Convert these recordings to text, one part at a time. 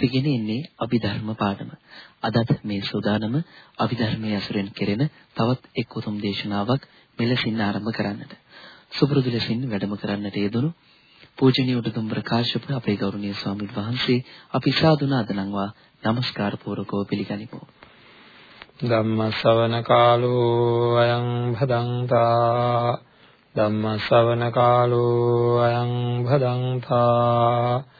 අපි ගෙනෙන්නේ අභිධර්ම පාඩම. අදත් මේ සූදානම අභිධර්මයේ අසුරෙන් කෙරෙන තවත් එක් උතුම් දේශනාවක් මෙලෙසින් ආරම්භ කරන්නට. සුපුරුදු ලෙසින් වැඩම කරන්නට යෙදුණු පූජනීය උඩුදුම්බර කාශ්‍යප අපේ ගෞරවනීය ස්වාමීන් වහන්සේ අපි සාදුනා දනංවා নমස්කාර පූර්වකව පිළිගනිමු. ධම්ම ශ්‍රවණ කාලෝ අයං භදංතා ධම්ම ශ්‍රවණ කාලෝ අයං භදංතා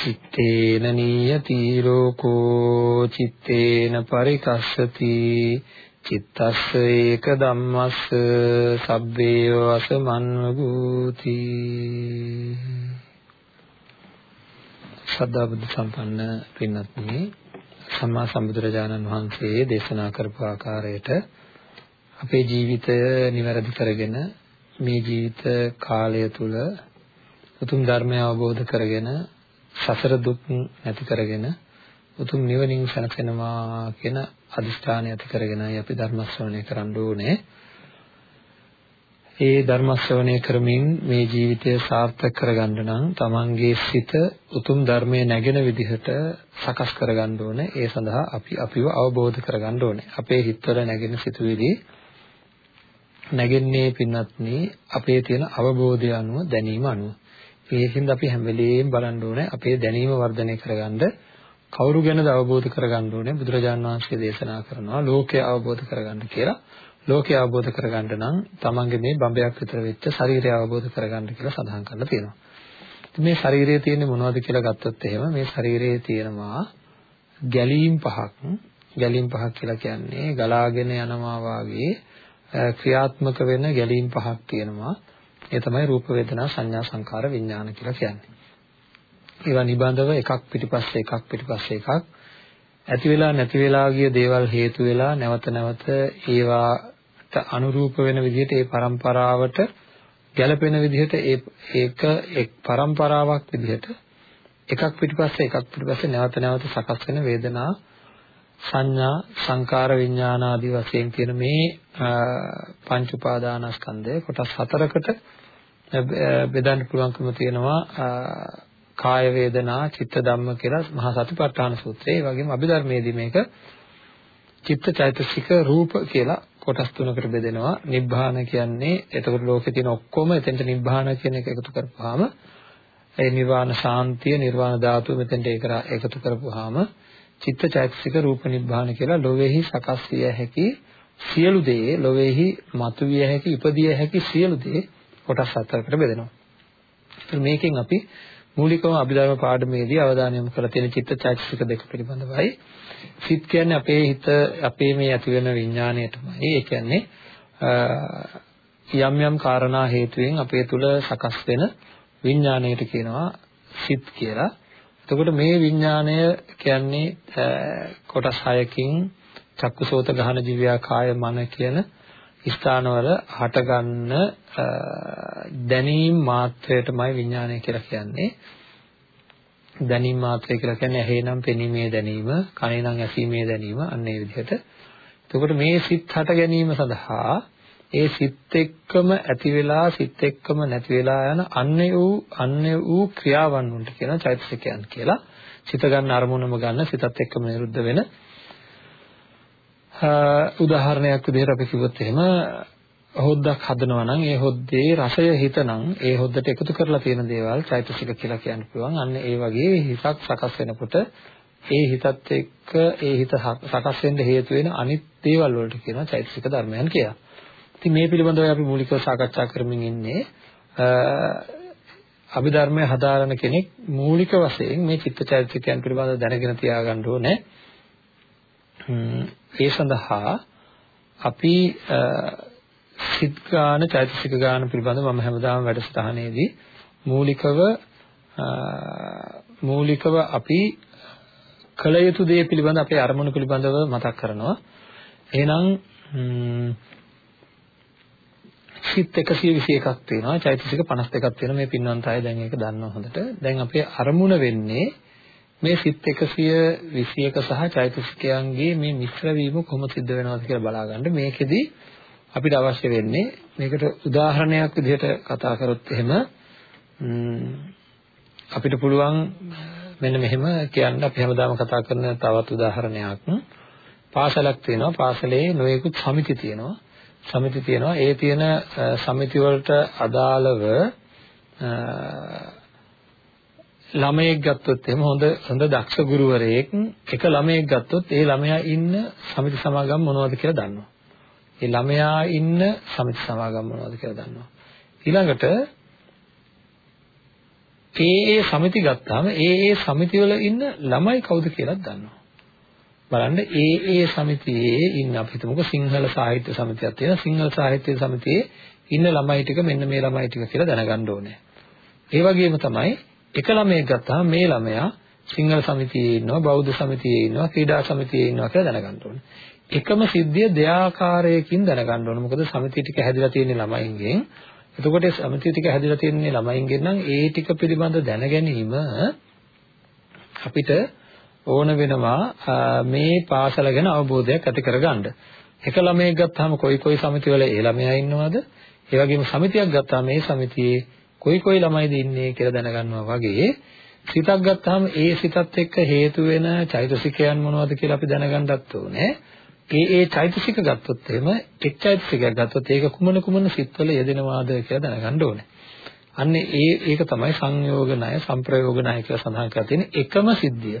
චිත්තේන නියති ලෝකෝ චිත්තේන පරිකස්සති චිත්තස්ස ඒක ධම්මස්ස සබ්බේ වසමන්වගූති සද්ධා බුද්ධ සම්පන්න පින්වත්නි සම්මා සම්බුදුරජාණන් වහන්සේ දේශනා කරපු ආකාරයට අපේ ජීවිතය નિවැරදි කරගෙන මේ ජීවිත කාලය තුල උතුම් ධර්මය අවබෝධ කරගෙන සසර දුක් නැති කරගෙන උතුම් නිවනින් සැනසෙනවා කියන අදිෂ්ඨානය ඇති කරගෙනයි අපි ධර්ම ශ්‍රවණය කරන්න ඕනේ. ඒ ධර්ම ශ්‍රවණය කරමින් මේ ජීවිතය සාර්ථක කරගන්න නම් තමන්ගේ සිත උතුම් ධර්මයේ නැගෙන විදිහට සකස් කරගන්න ඕනේ. ඒ සඳහා අපි අපිව අවබෝධ කරගන්න ඕනේ. අපේ හිතවල නැගෙන සිතුවිලි නැගෙන්නේ පින්වත්නි අපේ තියෙන අවබෝධය අනුව දැනීම අනුව. ඒකින්ද අපි හැම වෙලෙම බලන්න ඕනේ අපේ දැනීම වර්ධනය කරගන්න කවුරු ගැනද අවබෝධ කරගන්න ඕනේ බුදුරජාණන් වහන්සේ දේශනා කරනවා ලෝකය අවබෝධ කරගන්න කියලා. ලෝකය අවබෝධ කරගන්න නම් තමන්ගේ මේ බඹයක් විතර වෙච්ච ශරීරය අවබෝධ කරගන්න කියලා සඳහන් කරලා තියෙනවා. මේ ශරීරයේ තියෙන්නේ මොනවද කියලා ගත්තොත් එහෙම මේ ශරීරයේ තියෙනවා ගැලීම් පහක්. ගැලීම් පහක් කියලා කියන්නේ ගලාගෙන යනවා වාගේ ක්‍රියාත්මක වෙන ගැලීම් පහක් තියෙනවා. ඒ තමයි රූප වේදනා සංඥා සංකාර විඥාන කියලා කියන්නේ. ඒවා නිබඳව එකක් පිටිපස්සේ එකක් පිටිපස්සේ එකක් ඇති වෙලා නැති වෙලා ගිය දේවල් හේතු වෙලා නැවත නැවත ඒවාට අනුරූප වෙන විදිහට ඒ પરම්පරාවට ගැළපෙන විදිහට ඒ ඒක එක් પરම්පරාවක් විදිහට එකක් පිටිපස්සේ එකක් පිටිපස්සේ නැවත නැවත සකස් වෙන වේදනා සංඥා සංකාර විඥාන ආදී වශයෙන් කියන මේ පංච උපාදානස්කන්ධය කොටස් හතරකට බෙදන්න පුළුවන්කම තියෙනවා කාය වේදනා චිත්ත ධම්ම කියලා මහා සතිපට්ඨාන සූත්‍රයේ. ඒ වගේම අභිධර්මයේදී මේක චිත්ත චෛතසික රූප කියලා කොටස් තුනකට බෙදෙනවා. නිබ්බාන කියන්නේ එතකොට ලෝකේ තියෙන ඔක්කොම එතෙන්ට නිබ්බාන කියන එක එකතු කරපුවාම ඒ නිර්වාණ ශාන්තිය නිර්වාණ ධාතුව මෙතෙන්ට එකතු කරපුවාම චිත්ත චෛතසික රූප නිබ්බාන කියලා ලෝකෙහි සකස් විය හැකි සියලු දේ ලෝකෙහි මතුවිය හැකි ඉපදිය හැකි සියලු දේ කොටස් හතරකට බෙදෙනවා. ඉතින් මේකෙන් අපි මූලිකව අභිධර්ම පාඩමේදී අවධානය යොමු කරලා තියෙන චිත්තචෛතසික දෙක පිළිබඳවයි. සිත් කියන්නේ අපේ හිත අපේ මේ ඇති වෙන විඥාණයටමයි. ඒ කියන්නේ යම් යම් කාරණා හේතුවෙන් අපේ තුල සකස් වෙන විඥාණයට කියනවා සිත් කියලා. එතකොට මේ විඥාණය කියන්නේ කොටස් 6කින් චක්කුසෝත ගහන ජීවයා කාය මන කියන ස්ථානවල හටගන්න දැනීම් මාත්‍රයටමයි විඥානය කියලා කියන්නේ. දැනීම් මාත්‍රය කියලා කියන්නේ ඇහෙනම් පෙනීමේ දැනීම, කනෙනම් ඇසීමේ දැනීම අන්න ඒ විදිහට. එතකොට මේ සිත් හට ගැනීම සඳහා ඒ සිත් එක්කම ඇති වෙලා සිත් එක්කම නැති වෙලා යන අන්‍ය වූ අන්‍ය වූ ක්‍රියාවන් වලට කියන චෛතසිකයන් කියලා. සිත ගන්න අරමුණම ගන්න සිතත් එක්කම නිරුද්ධ වෙන උදාහරණයක් විදිහට අපි කිව්වොත් එහෙම හොද්දක් හදනවා නම් ඒ හොද්දේ රසය හිතනම් ඒ හොද්දට එකතු කරලා තියෙන දේවල් චෛතසික කියලා කියන්න පුළුවන්. අන්න ඒ වගේ හිතක් සකස් වෙනකොට ඒ හිතත් එක්ක ඒ හිත සකස් වෙන්න හේතු වෙන අනිත් දේවල් වලට කියනවා චෛතසික ධර්මයන් කියලා. ඉතින් මේ පිළිබඳව අපි මූලිකව සාකච්ඡා කරමින් ඉන්නේ අභිධර්මයේ හදාරන කෙනෙක් මූලික වශයෙන් මේ චිත්තචෛතසිකයන් පිළිබඳව දැනගෙන තියාගන්න ඕනේ. ඒ සඳහා අපි සිත් ගාන චෛතසික ගාන පිළිබඳව මම හැමදාම වැඩසටහනේදී මූලිකව මූලිකව අපි කළ යුතු දේ පිළිබඳ අපේ අරමුණු පිළිබඳව මතක් කරනවා. එහෙනම් සිත් 121ක් තියෙනවා චෛතසික 52ක් තියෙනවා මේ පින්වන්ත අය දැන් ඒක දන්නවා හොඳට දැන් අපේ අරමුණ වෙන්නේ මේ සිත් 121 සහ චෛතසිකයන්ගේ මේ මිශ්‍ර වීම කොහොම සිද්ධ වෙනවද කියලා බලාගන්න. මේකෙදි අපිට අවශ්‍ය වෙන්නේ මේකට උදාහරණයක් විදිහට කතා කරොත් එහෙම අපිට පුළුවන් මෙන්න මෙහෙම කියන්න. අපි හැමදාම කතා කරන තවත් උදාහරණයක්. පාසලක් තියෙනවා. පාසලේ නොයෙකුත් සමිති තියෙනවා. සමිති තියෙනවා. ඒ තියෙන සමිති වලට අදාළව ළමයෙක් ගත්තොත් එහෙම හොඳ හොඳ දක්ෂ ගුරුවරයෙක් එක ළමයෙක් ගත්තොත් ඒ ළමයා ඉන්න සමිති සමාගම් මොනවද කියලා දන්නවා. ඒ ළමයා ඉන්න සමිති සමාගම් මොනවද කියලා දන්නවා. ඊළඟට ඒ ඒ සමිති ගත්තාම ඒ ඒ සමිති වල ඉන්න ළමයි කවුද කියලාත් දන්නවා. බලන්න ඒ ඒ සමිතියේ ඉන්න අපි හිතමුකෝ සිංහල සාහිත්‍ය සමිතියක් තියෙනවා. සිංහල සාහිත්‍ය සමිතියේ ඉන්න ළමයි ටික මෙන්න මේ ළමයි ටික කියලා දැනගන්න ඕනේ. ඒ වගේම තමයි එක ළමයෙක් ගත්තාම මේ ළමයා සිංහල සමිතියේ ඉන්නවා, බෞද්ධ සමිතියේ ඉන්නවා, ක්‍රීඩා සමිතියේ ඉන්නවා කියලා දැනගන්න ඕනේ. එකම සිද්ධිය දෙආකාරයකින් දැනගන්න ඕනේ. මොකද සමිතිය ටික හැදිලා තියෙන ළමයින්ගෙන් එතකොට සමිතිය ටික හැදිලා තියෙන ළමයින්ගෙන් නම් ඒ ටික පිළිබඳ දැන ගැනීම අපිට ඕන වෙනවා මේ පාසල ගැන අවබෝධයක් ඇති කරගන්න. එක ළමයෙක් ගත්තාම කොයි කොයි සමිතිවල ඒ ළමයා ඉන්නවද? ඒ වගේම සමිතියක් ගත්තාම මේ සමිතියේ කොයි කොයි ළමයිද ඉන්නේ කියලා දැනගන්නවා වගේ සිතක් ගත්තාම ඒ සිතත් එක්ක හේතු වෙන චෛතසිකයන් මොනවද කියලා අපි දැනගන්නත් ඕනේ. ඒ ඒ චෛතසික ගත්තොත් එහෙම එක් චෛතසිකයක් ගත්තොත් ඒක කුමන කුමන සිත්වල යෙදෙනවාද කියලා දැනගන්න ඕනේ. අන්න ඒ ඒක තමයි සංයෝග ණය, සංප්‍රයෝග ණය කියලා සඳහන් කරලා තියෙන එකම සිද්ධිය.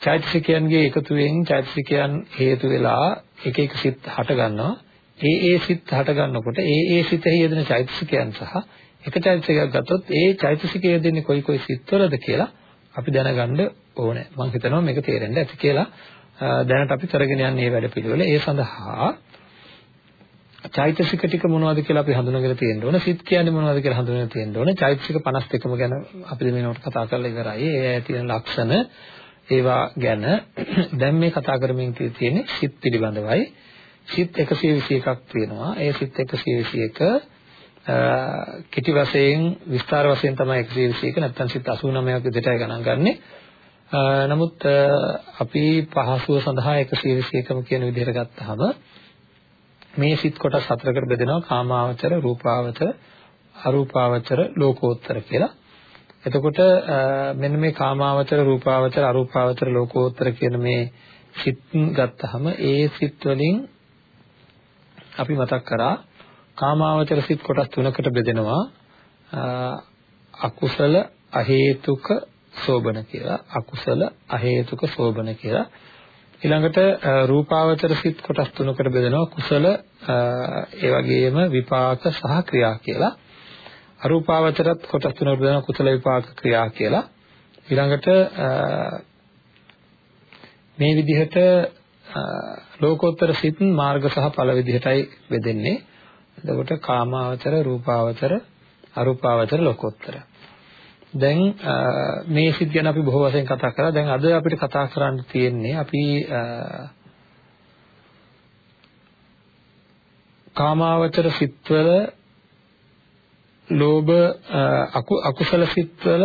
චෛතසිකයන්ගේ එකතුවෙන් චෛතසිකයන් හේතු වෙලා එක එක සිත් හට ගන්නවා. ඒ ඒ සිත් හට ගන්නකොට ඒ ඒ සිතෙහි යෙදෙන චෛතසිකයන් සහ එක චෛතසිකයක් ගත්තොත් ඒ චෛතසිකය යෙදෙන්නේ කොයි කොයි සිත්වලද කියලා අපි දැනගන්න ඕනේ. මම හිතනවා මේක තේරෙන්න ඇති කියලා. දැනට අපි කරගෙන යන්නේ මේ වැඩ පිළිවෙල. ඒ සඳහා චෛතසික ටික මොනවද කියලා අපි හඳුනගෙන තියෙන්න ඕන. සිත් කියන්නේ මොනවද කියලා හඳුනගෙන තියෙන්න ඕන. චෛතසික 52ම ගැන අපි මේනොට කතා කරලා ඉවරයි. ඒ තියෙන ලක්ෂණ ඒවා ගැන දැන් මේ කතා කරමින් තියෙන්නේ සිත් පිළිබඳවයි. සිත් 121ක් තියෙනවා. ඒ සිත් 121 කෙටි වශයෙන් විස්තර වශයෙන් තමයි 121 නැත්නම් සිත් 89ක් විදිහටයි ගණන් ගන්නෙ. නමුත් අපි පහසුව සඳහා 121ම කියන විදිහට ගත්තාම මේ සිත් කොටස් හතරකට බෙදෙනවා කාමාවචර, රූපාවචර, අරූපාවචර, ලෝකෝත්තර කියලා. එතකොට මෙන්න මේ කාමාවචර රූපාවචර අරූපාවචර ලෝකෝත්තර කියන මේ සිත් ගත්තාම ඒ සිත් වලින් අපි මතක් කරා කාමාවචර සිත් කොටස් තුනකට බෙදෙනවා. අකුසල අහේතුක සෝබන කියලා. අකුසල අහේතුක සෝබන කියලා. ඊළඟට රූපාවචර සිත් කොටස් තුනකට බෙදෙනවා. කුසල ඒ වගේම විපාක සහ ක්‍රියා කියලා. අරූපාවචරත් කොටස් තුනකට බෙදෙනවා කුසල විපාක ක්‍රියා කියලා. ඊළඟට මේ විදිහට ලෝකෝත්තර සිත් මාර්ග සහ ඵල විදිහටයි බෙදෙන්නේ. එතකොට කාමාවචර, රූපාවචර, අරූපාවචර, ලෝකෝත්තර. දැන් මේ සිත් ගැන අපි බොහෝ වශයෙන් කතා කරා. දැන් අද අපිට කතා කරන්න තියෙන්නේ අපි කාමාවචර සිත්වල ලෝභ අකුසල සිත්වල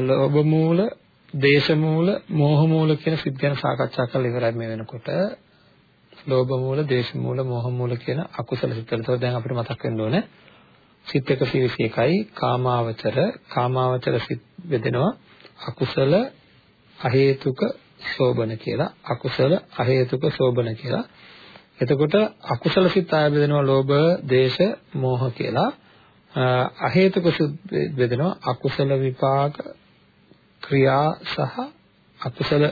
ලෝභ මූල, දේශ මූල, මෝහ මූල කියන සිත් ගැන සාකච්ඡා කරලා ඉවරයි මේ වෙනකොට. ලෝභ මූල, දේශ මූල, මෝහ මූල කියන අකුසල සිත්වල. ඒතකොට දැන් අපිට මතක් වෙන්න ඕනේ සිත් 121යි කාමාවචර, කාමාවචර සිත් බෙදෙනවා අකුසල අහේතුක සෝබන කියලා. අකුසල අහේතුක සෝබන කියලා. එතකොට අකුසල සිත් ආය බෙදෙනවා ලෝභ, දේශ, මෝහ කියලා. අහේතුක බෙදෙනවා අකුසල විපාක ක්‍රියා සහ අකුසල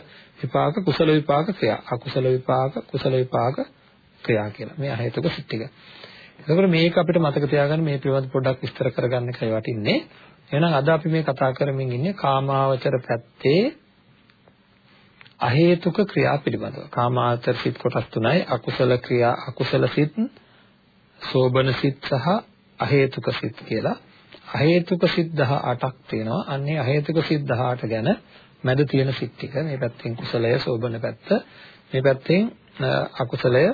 විපාක කුසල විපාක ක්‍රියා අකුසල විපාක කුසල විපාක ක්‍රියා කියලා මේ අහේතුක සිත් ටික. එතකොට මේක අපිට මතක තියාගන්න මේ පිළිබඳ පොඩ්ඩක් විස්තර කරගන්න එකයි වටින්නේ. එහෙනම් අද අපි මේ කතා කරමින් ඉන්නේ කාමාවචර පැත්තේ අහේතුක ක්‍රියා පිළිබඳව. කාමාවචර සිත් කොටස් තුනයි අකුසල ක්‍රියා අකුසල සිත් සෝබන සිත් සහ අහේතුක සිත් කියලා. අහේතුක සිත් 18ක් තියෙනවා. අන්නේ අහේතුක සිත් 18 ගැන මැද තියෙන සිත් ටික මේ පැත්තෙන් කුසලය සෝබන පැත්ත මේ පැත්තෙන් අකුසලය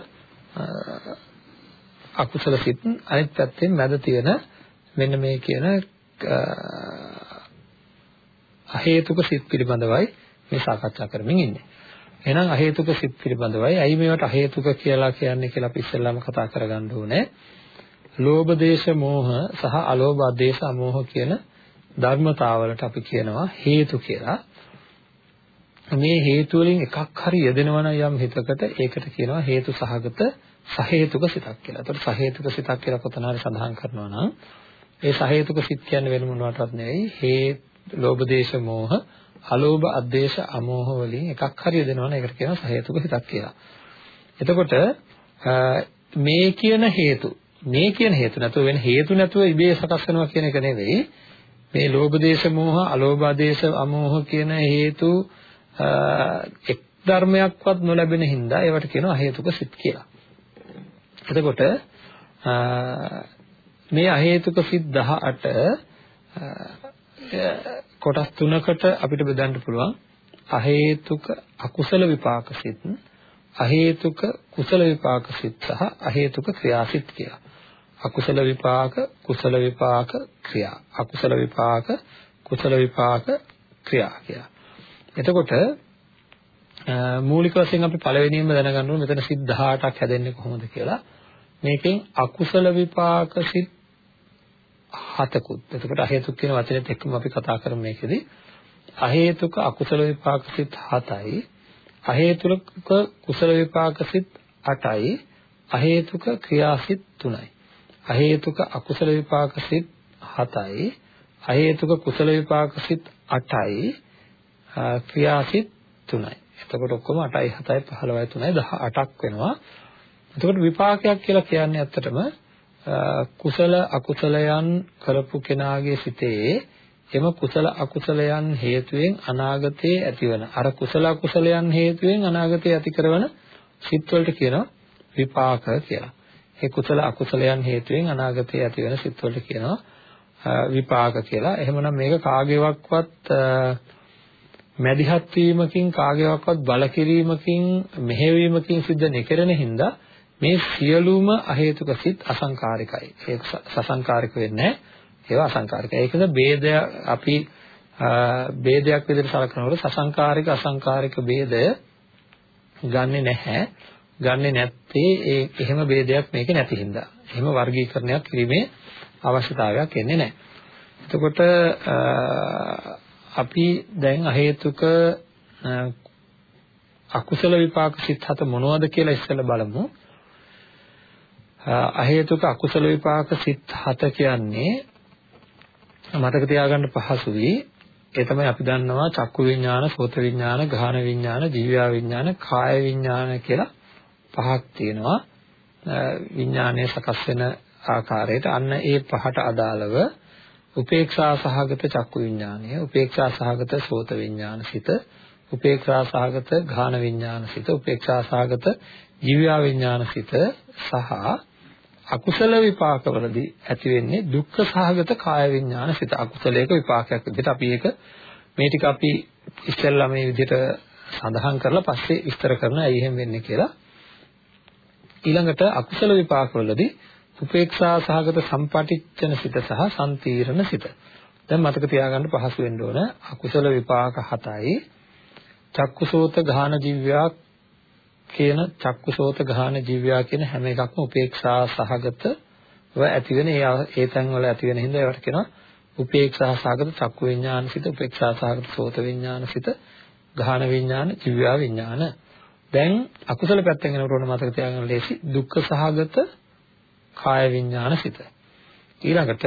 අකුසල සිත් අනිත් පැත්තෙන් මැද තියෙන මෙන්න මේ කියන අහේතුක සිත් පිළිබඳවයි මේ සාකච්ඡා කරමින් ඉන්නේ. එහෙනම් අහේතුක සිත් පිළිබඳවයි ඇයි මේවට අහේතුක කියලා කියන්නේ කියලා අපි ඉස්සෙල්ලාම කතා කරගන්න ඕනේ. ලෝභ දේශ මෝහ සහ අලෝභ දේශ අමෝහ කියන ධර්මතාවලට අපි කියනවා හේතු කියලා. මේ හේතු වලින් එකක් හරි යෙදෙනවා නම් යම් හිතකට ඒකට කියනවා හේතු සහගත සහේතුක සිතක් කියලා. ඒතකොට සහේතුක සිතක් කියලා කොතන හරි සඳහන් කරනවා නම් ඒ සහේතුක සිත් කියන්නේ වෙන මොනවටවත් නෙවෙයි හේ ලෝභ දේශ මෝහ අලෝභ අද්වේෂ අමෝහ වලින් එකක් හරි යෙදෙනවා නම් ඒකට කියනවා සහේතුක සිතක් කියලා. එතකොට මේ කියන හේතු මේ කියන හේතු නැතුව වෙන හේතු නැතුව ඉබේ සකස් වෙනවා කියන එක නෙවෙයි මේ ලෝභ දේශ මෝහ අලෝභ දේශ අමෝහ කියන හේතු එක් ධර්මයක්වත් නොලැබෙන හින්දා ඒවට කියනවා අහේතුක සිත් කියලා. එතකොට මේ අහේතුක සිත් 18 කොටස් තුනකට අපිට බෙදන්න පුළුවන්. අහේතුක අකුසල විපාක සිත්, අහේතුක කුසල විපාක සිත් සහ අහේතුක ක්‍රියාසිත කියලා. අකුසල විපාක, කුසල විපාක, ක්‍රියා. අකුසල විපාක, කුසල විපාක, ක්‍රියා කියලා. එතකොට මූලික වශයෙන් අපි පළවෙනියෙන්ම දැනගන්න ඕනේ මෙතන සිත් 18ක් හැදෙන්නේ කොහොමද කියලා. මේකෙන් අකුසල විපාක සිත් හතකුත්. එතකොට අහේතුක කියන වචනේත් එක්කම අපි කතා කරමු මේකෙදි. අහේතුක අකුසල විපාක සිත් 7යි. අහේතුක කුසල විපාක සිත් 8යි. අහේතුක ක්‍රියාසිත 3යි. අහේතුක අකුසල විපාක සිත් 7යි. අහේතුක කුසල විපාක සිත් 8යි. ක්‍රියාසිත 3යි. එතකොට ඔක්කොම 8යි 7යි 15යි 3යි 18ක් වෙනවා. එතකොට විපාකයක් කියලා කියන්නේ ඇත්තටම කුසල අකුසලයන් කරපු කෙනාගේ සිතේ එම කුසල අකුසලයන් හේතුවෙන් අනාගතයේ ඇතිවන අර කුසල අකුසලයන් හේතුවෙන් අනාගතයේ ඇති කරන සිත් වලට කියනවා විපාක කියලා. ඒ කුසල අකුසලයන් හේතුවෙන් අනාගතයේ ඇතිවන සිත් වලට කියනවා විපාක කියලා. එහෙමනම් මේක කාගේවත්වත් මැදිහත් වීමකින් කාගේවත් බල කිරීමකින් මෙහෙවීමකින් සිද්ධ නොකරන හින්දා මේ සියලුම අහේතුක සිත් අසංකාරිකයි. ඒක සසංකාරික වෙන්නේ නැහැ. ඒවා අසංකාරිකයි. ඒකද ભેදය අපි ભેදයක් විදිහට සලකනකොට සසංකාරික අසංකාරික ભેදය ගන්නෙ නැහැ. ගන්නෙ නැත්තේ ඒ එහෙම ભેදයක් මේකේ නැති හින්දා. එහෙම වර්ගීකරණයක් කිරීමේ අවශ්‍යතාවයක් එන්නේ නැහැ. එතකොට අපි දැන් අහේතුක අකුසල විපාක සිත් හත මොනවද කියලා ඉස්සෙල්ලා බලමු. අහේතුක අකුසල විපාක සිත් හත කියන්නේ මතක තියාගන්න පහසුයි ඒ තමයි අපි දන්නවා චක්කු විඥාන, සෝත විඥාන, ගාහන විඥාන, ජීවයා විඥාන, කාය විඥාන කියලා පහක් තියෙනවා. විඥානයේ සකස් වෙන ආකාරයට අන්න ඒ පහට අදාළව උපේක්ෂා සහගත චක්කු විඥානය, උපේක්ෂා සහගත සෝත විඥානසිත, උපේක්ෂා සහගත ගාහන විඥානසිත, උපේක්ෂා සහගත ජීවයා විඥානසිත සහ අකුසල විපාකවලදී ඇති වෙන්නේ දුක්ඛ සහගත කාය විඥාන සිත. අකුසලයක විපාකයක් විදිහට අපි ඒක මේ ටික අපි ඉස්සෙල්ලා මේ විදිහට සඳහන් කරලා පස්සේ විස්තර කරන ඇයි එහෙම වෙන්නේ කියලා. ඊළඟට අකුසල විපාකවලදී උපේක්ෂා සහගත සම්පටිච්ඡන සිත සහ සම්තීරණ සිත. දැන් මතක තියාගන්න පහසු වෙන්න ඕන අකුසල විපාක හතයි. චක්කුසෝත ගාන ජීවයක් කියන චක්කුසෝත ගාන ජීවයා කියන හැම එකක්ම උපේක්ෂා සහගතව ඇති වෙන ඒ ඒ තැන් වල ඇති වෙන හින්දා ඒවට කියනවා උපේක්ෂා සහගත චක්කු විඥානසිත උපේක්ෂා සහගත සෝත විඥානසිත ගාන විඥාන ජීවයා විඥාන. දැන් අකුසල පැත්තෙන් එනකොට මතක තියාගන්න ලේසි දුක්ඛ සහගත කාය විඥානසිත ඊළඟට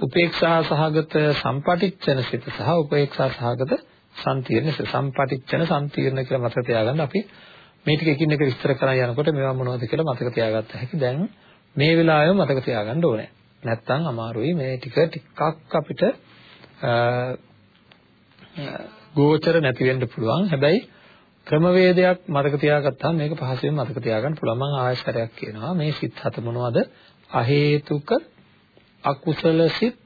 උපේක්ෂා සහගත සම්පටිච්ඡන සිත සහ උපේක්ෂා සහගත සම්තිර්ණ සම්පටිච්ඡන සම්තිර්ණ කියලා මතක තියාගන්න අපි මේ ටික එකින් එක විස්තර කරලා යනකොට මේවා මොනවද කියලා මතක තියාගත්ත හැකි. දැන් මේ වෙලාවෙම මතක තියාගන්න ඕනේ. නැත්තම් අමාරුයි මේ ටික ටිකක් අපිට ගෝචර නැති වෙන්න පුළුවන්. හැබැයි ක්‍රමවේදයක් මතක තියාගත්තාම මේක පහසුවෙන් මතක තියාගන්න පුළුවන් මම ආයශරයක් කියනවා මේ සිත් හත මොනවද අහේතුක අකුසල සිත්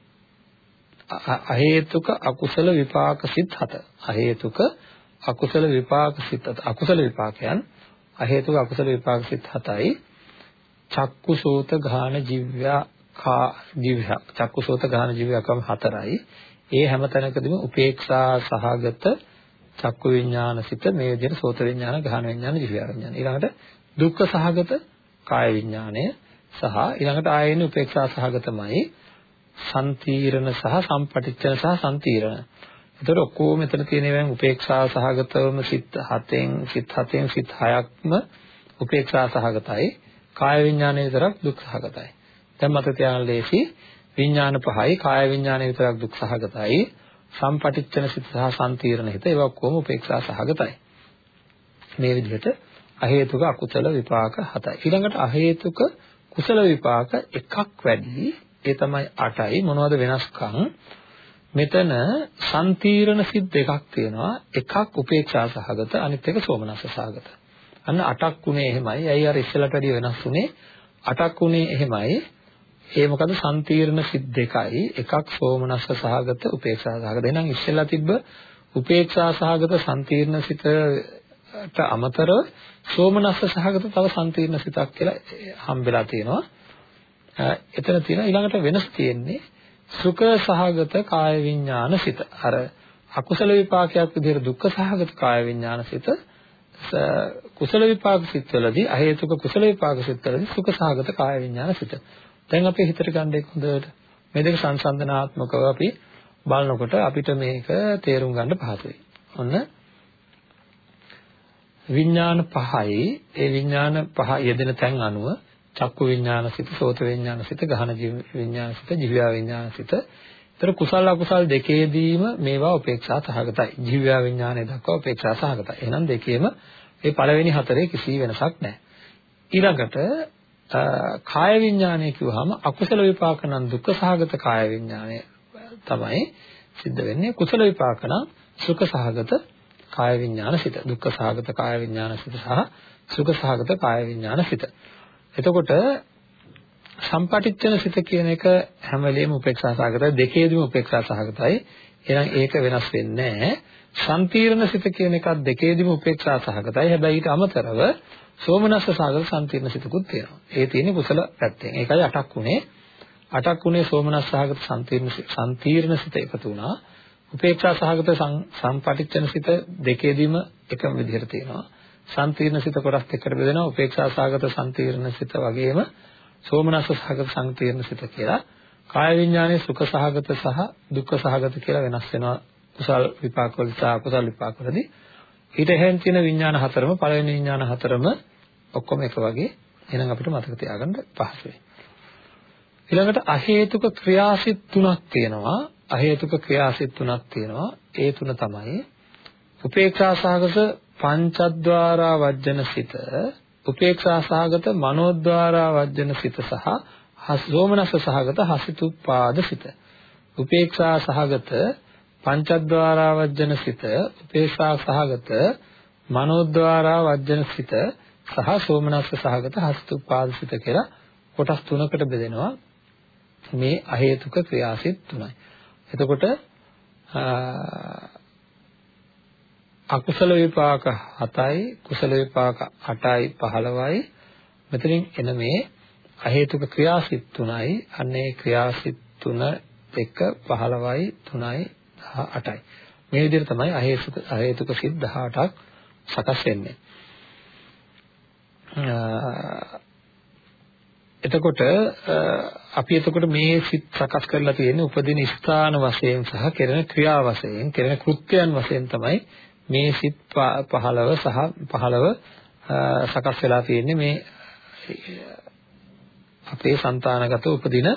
අහේතුක අකුසල විපාක සිත් හත. අහේතුක අකුසල විපාක සිත් හත. අකුසල විපාකයන් අහේතුක අකුසල විපාක සිත් 7යි. චක්කු සෝත ගාන ජීව්‍යා කා ජීව්‍යා චක්කු සෝත ගාන ජීව්‍යාකම 4යි. ඒ හැම තැනකදීම උපේක්ෂා සහගත චක්කු විඥාන සිත මේ විදිහට සෝත විඥාන ගාන විඥාන ජීව්‍යා විඥාන. ඊළඟට දුක්ඛ සහගත කාය විඥානය සහ ඊළඟට ආයෙන්නේ උපේක්ෂා සහගතමයි සම්තීරණ සහ සම්පටිච්ඡන සහ සම්තීරණ. එතකොට ඔක්කොම මෙතන තියෙන ඒවායින් උපේක්ෂා සහගතවම සිත් 7න් සිත් 7න් සිත් 6ක්ම උපේක්ෂා සහගතයි. කාය විඥානය විතරක් දුක් සහගතයි. දැන් මත තියාගන්න ලේසි විඥාන පහයි කාය විඥානය විතරක් දුක් සහගතයි. සම්පටිච්ඡන සිත් සහ සම්තීරණ හිත ඒවා ඔක්කොම උපේක්ෂා සහගතයි. මේ විදිහට අහේතුක අකුසල විපාක 7යි. ඊළඟට අහේතුක කුසල විපාක එකක් වැඩි. ඒ තමයි 8යි මොනවද වෙනස්කම්? මෙතන සම්තීරණ සිත් දෙකක් තියෙනවා. එකක් උපේක්ෂා සහගත අනිත් එක සෝමනස්ස සහගත. අන්න 8ක් උනේ එහෙමයි. ඇයි අර ඉස්සෙල්ලට වැඩිය වෙනස් උනේ? 8ක් උනේ එහෙමයි. ඒ මොකද සම්තීරණ සිත් දෙකයි එකක් සෝමනස්ස සහගත උපේක්ෂා සහගත එහෙනම් ඉස්සෙල්ලා තිබ්බ උපේක්ෂා සහගත සම්තීරණ සිතට අමතරව සෝමනස්ස සහගත තව සම්තීර්ණ සිතක් කියලා හම්බෙලා තියෙනවා. එතන තියෙන ඊළඟට වෙනස් තියෙන්නේ සුඛ සහගත කාය විඥාන සිත. අර අකුසල විපාකයක් විදිහට දුක්ඛ සහගත කාය විඥාන සිත කුසල විපාක සිත්වලදී අහේතුක කුසල විපාක සිත්වලදී සුඛ සහගත කාය විඥාන සිත. දැන් අපේ හිතට ගන්න එක හොඳට මේ දෙක සංසන්දනාත්මකව අපි බලනකොට අපිට මේක තේරුම් ගන්න පහසුයි. ඔන්න විඥාන පහයි ඒ විඥාන පහ යෙදෙන තැන් අනුව චක්කු විඥාන සිත, සෝත විඥාන සිත, ගහන විඥාන සිත, ජීවයා විඥාන සිත. ඒතර කුසල අකුසල් දෙකේදීම මේවා උපේක්ෂා සහගතයි. ජීවයා විඥානය දක්වා උපේක්ෂා සහගතයි. එහෙනම් දෙකේම මේ පළවෙනි හතරේ කිසි වෙනසක් නැහැ. ඊළඟට කාය විඥානය කිව්වහම අකුසල විපාක නම් දුක්ඛ සහගත කාය විඥානය තමයි සිද්ධ වෙන්නේ. කුසල විපාක නම් සුඛ සහගත කාය විඥාන සිත. දුක්ඛ සහගත කාය විඥාන සිත සහ සුඛ සහගත කාය විඥාන සිත. එතකොට සම්පටිච්ඡන සිත කියන එක හැම වෙලෙම උපේක්ෂා සහගතයි. දෙකේදීම උපේක්ෂා සහගතයි. එහෙනම් ඒක වෙනස් වෙන්නේ නැහැ. සම්පීර්ණ සිත කියන එකත් දෙකේදීම උපේක්ෂා සහගතයි. හැබැයි ඊට අමතරව සෝමනස්ස සහගත සම්පීර්ණ සිතකුත් තියෙනවා ඒ තියෙන්නේ කුසල පැත්තෙන් ඒකයි අටක් උනේ අටක් උනේ සෝමනස්ස සහගත සම්පීර්ණ සම්පීර්ණ සිත එකතු වුණා උපේක්ෂා සහගත සම්පටිච්ඡන සිත දෙකේදීම එකම විදිහට තියෙනවා. සම්තීර්ණ සිත කොටස් දෙකකට බෙදෙනවා. උපේක්ෂා සහගත සම්තීර්ණ සිත වගේම සෝමනස්ස සහගත සම්තීර්ණ සිත කියලා. කාය විඥානයේ සුඛ සහගත සහ දුක්ඛ සහගත කියලා වෙනස් වෙනවා. කුසල් විපාක වල සහ අකුසල් විපාක වලදී. ඊට එහෙන් තියෙන විඥාන හතරම පළවෙනි විඥාන හතරම ඔක්කොම එක වගේ. එහෙනම් අපිට මතක තියාගන්න පහසුයි. ඊළඟට අහේතුක ක්‍රියාසිත තුනක් තියෙනවා. අහේතුක ක්‍රියාසිත තුනක් තියෙනවා. ඒ තුන තමයි උපේක්ෂා සහගත පංචද්වාරා වජ්ජන සිත, උපේක්ෂා සහගත මනෝද්වාරා වජ්ජන සිත සහ සෝමනස්ස සහගත හසිතුප්පාද සිත. උපේක්ෂා සහගත පංචද්වාරා වජ්ජන සිත, උපේක්ෂා සහගත මනෝද්වාරා වජ්ජන සිත සහ සෝමනස්ස සහගත හසිතුප්පාද සිත කියලා කොටස් තුනකට බෙදෙනවා. මේ අහේතුක ක්‍රියාසිත තුනයි. එතකොට අකුසල විපාක 7යි කුසල විපාක 8යි 15යි මෙතනින් එන මේ අහේතුක ක්‍රියාසිත 3යි අන්නේ ක්‍රියාසිත 3 1 15යි 3යි හා 8යි. මේ විදිහට තමයි අහේතුක අහේතුක සිත් 18ක් සකස් වෙන්නේ. එතකොට අපි එතකොට මේ සිත් සකස් කරලා තියෙන්නේ උපදින ස්ථාන වශයෙන් සහ කෙරෙන ක්‍රියා වශයෙන් කෙරෙන කෘත්‍යයන් වශයෙන් තමයි මේ සිත් 15 සහ 15 සකස් වෙලා තියෙන්නේ මේ අපේ సంతానගත උපදින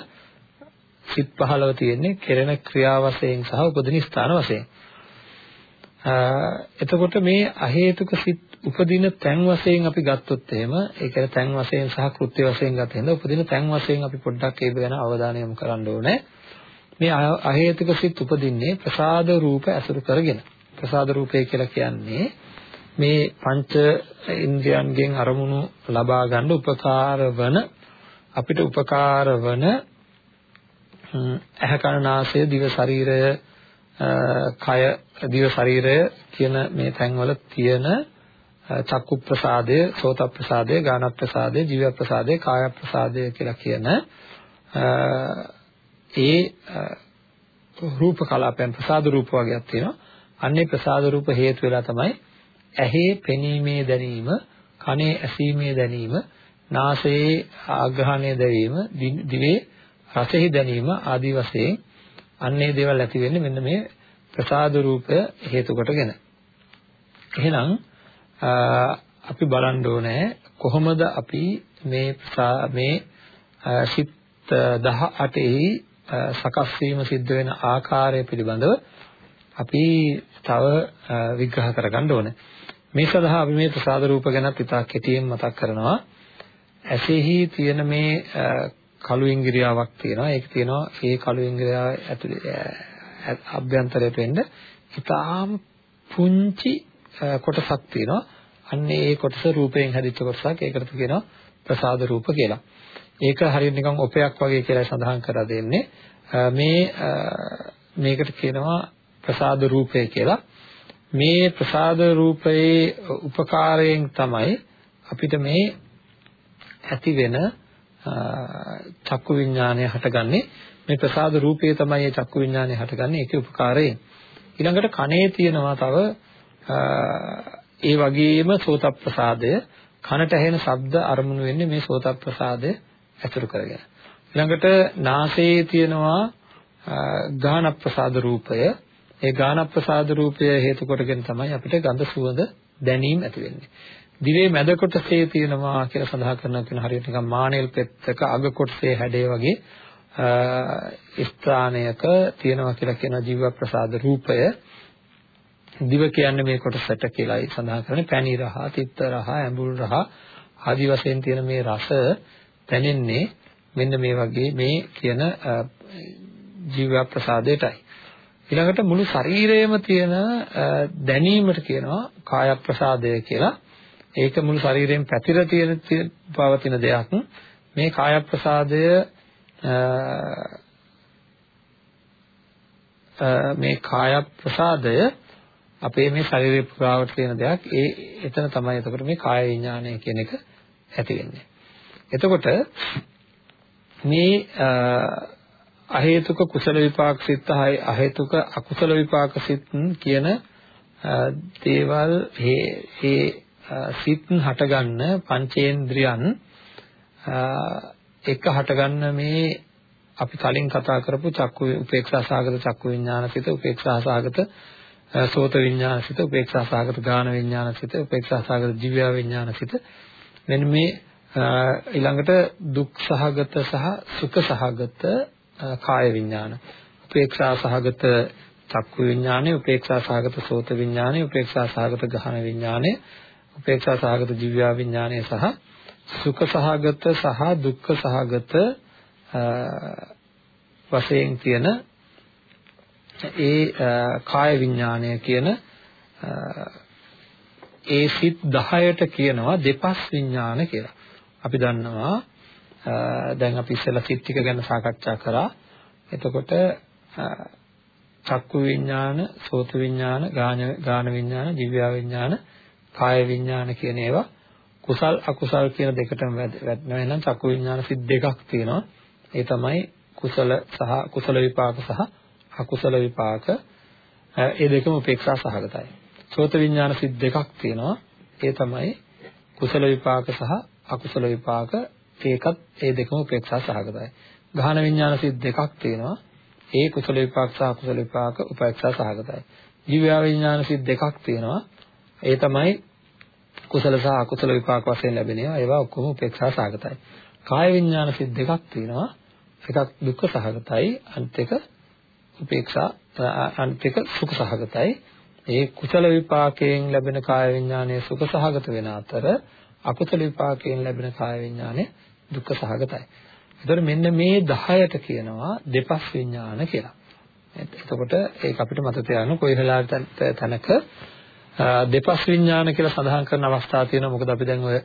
සිත් 15 තියෙන්නේ කෙරෙන ක්‍රියා වශයෙන් සහ උපදින ස්ථාන වශයෙන් එතකොට මේ අහේතුක සිත් උපදින තැන් වශයෙන් අපි ගත්තොත් එහෙම ඒ කියන්නේ තැන් වශයෙන් සහ කෘත්‍ය වශයෙන් ගත හින්දා උපදින තැන් වශයෙන් අපි පොඩ්ඩක් ඒක ගැන අවධානය යොමු කරන්න ඕනේ. මේ අහේතුක සිත් උපදින්නේ ප්‍රසාද රූප ඇසුරු කරගෙන. ප්‍රසාද රූපය කියලා කියන්නේ මේ පංච ඉන්ද්‍රයන්ගෙන් අරමුණු ලබා ගන්න උපකාර වන අපිට උපකාර වන ඇහැ කන නාසය දිව ශරීරය කය දිව ශරීරය කියන මේ තැන්වල තියෙන චක්කු ප්‍රසාදය, සෝත ප්‍රසාදය, ගාන ප්‍රසාදය, ජීව ප්‍රසාදය, කාය ප්‍රසාදය කියලා කියන ඒ රූප කලාපයන් ප්‍රසාද රූප වගේක් තියෙනවා. අන්නේ ප්‍රසාද රූප හේතු වෙලා තමයි ඇහි පෙනීමේ දැනීම, කනේ ඇසීමේ දැනීම, නාසයේ ආග්‍රහණය දැවීම, දිවේ රසෙහි දැනීම ආදී වශයෙන් අන්නේ දේවල් ඇති වෙන්නේ මෙන්න මේ ප්‍රසාද රූපය හේතු කොටගෙන. එහෙනම් අපි බලන්න ඕනේ කොහොමද අපි මේ මේ සිත් 18ෙහි සකස් වීම සිද්ධ වෙන ආකාරය පිළිබඳව අපි තව විග්‍රහ කරගන්න ඕනේ. මේ සඳහා අපි මේ ප්‍රසාද රූප ගැනත් ඉතා කෙටියෙන් මතක් කරනවා. ඇසෙහි තියෙන මේ කළු ඉංග්‍රියාවක් තියෙනවා. ඒක තියෙනවා ඒ කළු ඉංග්‍රියාව ඇතුලේ අභ්‍යන්තරයට වෙන්න ඉතාම පුංචි කොටසක් තියෙනවා. අන්න ඒ කොටස රූපයෙන් හැදිච්ච කොටසක්. ඒකට කියනවා ප්‍රසාද රූප කියලා. ඒක හරියට නිකන් ඔපයක් වගේ කියලා සඳහන් කරලා දෙන්නේ. මේ මේකට කියනවා ප්‍රසාද රූපය කියලා. මේ ප්‍රසාද රූපයේ උපකාරයෙන් තමයි අපිට මේ ඇති වෙන චක්කු විඥානය හටගන්නේ. මේ ප්‍රසාද රූපයේ තමයි මේ චක්කු විඥානය හටගන්නේ ඒකේ උපකාරයෙන්. ඊළඟට කනේ තියෙනවා තව ඒ වගේම සෝත ප්‍රසාදය කනට ඇහෙන ශබ්ද අරමුණු වෙන්නේ මේ සෝත ප්‍රසාදය ඇතුළු කරගෙන. ඊළඟට නාසයේ තියෙනවා ගාන ප්‍රසාද රූපය. ඒ ගාන ප්‍රසාද රූපය හේතු කොටගෙන තමයි අපිට ගඳ සුවඳ දැනීම ඇති වෙන්නේ. දිවේ මැද කොටසේ තියෙනවා කියලා සඳහන් කරනවා කියන හරියට නිකන් මානෙල් පෙත්තක අග කොටසේ හැඩය වගේ ස්ථානයක තියෙනවා කියලා කියන ජීව ප්‍රසාද රූපය දිව කියන්නේ මේ කොටසට කියලායි සඳහන් කරන්නේ පැණි රහ, තිත්ත රහ, ඇඹුල් රහ ආදි වශයෙන් තියෙන මේ රස දැනෙන්නේ මෙන්න මේ වගේ මේ කියන ජීව ප්‍රසාදයටයි. ඊළඟට මුළු ශරීරයේම තියෙන දැනීමට කියනවා කාය ප්‍රසාදය කියලා. ඒක මුළු ශරීරයෙන් පැතිර තියෙන පවතින දෙයක්. මේ කාය ප්‍රසාදය මේ කාය ප්‍රසාදය අපේ මේ ශරීරේ පුරාවට තියෙන දෙයක්. ඒ එතන තමයි එතකොට මේ කාය විඥානය කියන එක ඇති වෙන්නේ. එතකොට මේ අහේතුක කුසල විපාක සිත් අහේතුක අකුසල විපාක සිත් කියන දේවල් මේ සිත් හටගන්න පංචේන්ද්‍රයන් එක හටගන්න මේ අපි කලින් කතා කරපු චක්කු උපේක්ෂා සාගත චක්කු විඥාන සිත උපේක්ෂා සාගත සෝත විඥාන සිත උපේක්ෂා සාගත ගාන විඥාන සිත උපේක්ෂා සාගත දිව්‍ය විඥාන සිත. මෙන්න මේ ඊළඟට දුක් සහගත සහ සුඛ සහගත කාය විඥාන. උපේක්ෂා සහගත චක්කු විඥානය උපේක්ෂා සහගත සෝත විඥානය උපේක්ෂා සහගත ගහන විඥානය උපේක්ෂා සහගත දිව්‍ය විඥානය සහ සුඛ සහගත සහ දුක්ඛ සහගත වශයෙන් තියෙන ඒ කාය විඥානය කියන ඒ සිත් 10ට කියනවා දෙපස් විඥාන කියලා. අපි දන්නවා දැන් අපි ඉස්සෙල්ලා සිත් ටික ගැන සාකච්ඡා කරා. එතකොට චක්කු විඥාන, සෝත විඥාන, ගාන ගාන විඥාන, දිව්‍ය විඥාන, කාය විඥාන කියන ඒවා කුසල් අකුසල් කියන දෙකටම වැටෙනවා. එහෙනම් චක්කු විඥාන සිත් දෙකක් තියෙනවා. ඒ තමයි කුසල සහ කුසල විපාක සහ අකුසල විපාක. ඒ දෙකම උපේක්ෂා සහගතයි. සෝත විඥාන සිත් දෙකක් තියෙනවා. ඒ තමයි කුසල විපාක සහ අකුසල විපාක. ඒකත් ඒ දෙකම උපේක්ෂා සහගතයි. ගාහන විඥාන සිත් දෙකක් තියෙනවා. ඒ කුසල විපාක සහ අකුසල විපාක උපේක්ෂා සහගතයි. ජීව විඥාන සිත් දෙකක් තියෙනවා. ඒ තමයි කුසල සහ අකුසල විපාක වශයෙන් ලැබෙන ඒවා. ඒවා ඔක්කොම උපේක්ෂා සහගතයි. කාය විඥාන සිත් දෙකක් තියෙනවා. එකක් දුක්ඛ සහගතයි අනිත් එක උපේක්ෂා අනිත් එක සුඛ සහගතයි. ඒ කුසල විපාකයෙන් ලැබෙන කාය විඥානය සුඛ සහගත වෙන අතර අකුසල විපාකයෙන් ලැබෙන කාය විඥානය දුක්ඛ සහගතයි. එතකොට මෙන්න මේ 10ට කියනවා දෙපස් විඥාන කියලා. එතකොට ඒක අපිට මතක තියාගන්න කොයි වෙලාවක තැනක දෙපස් විඥාන කියලා සඳහන් කරන අවස්ථා තියෙනවා. මොකද අපි දැන් ඔය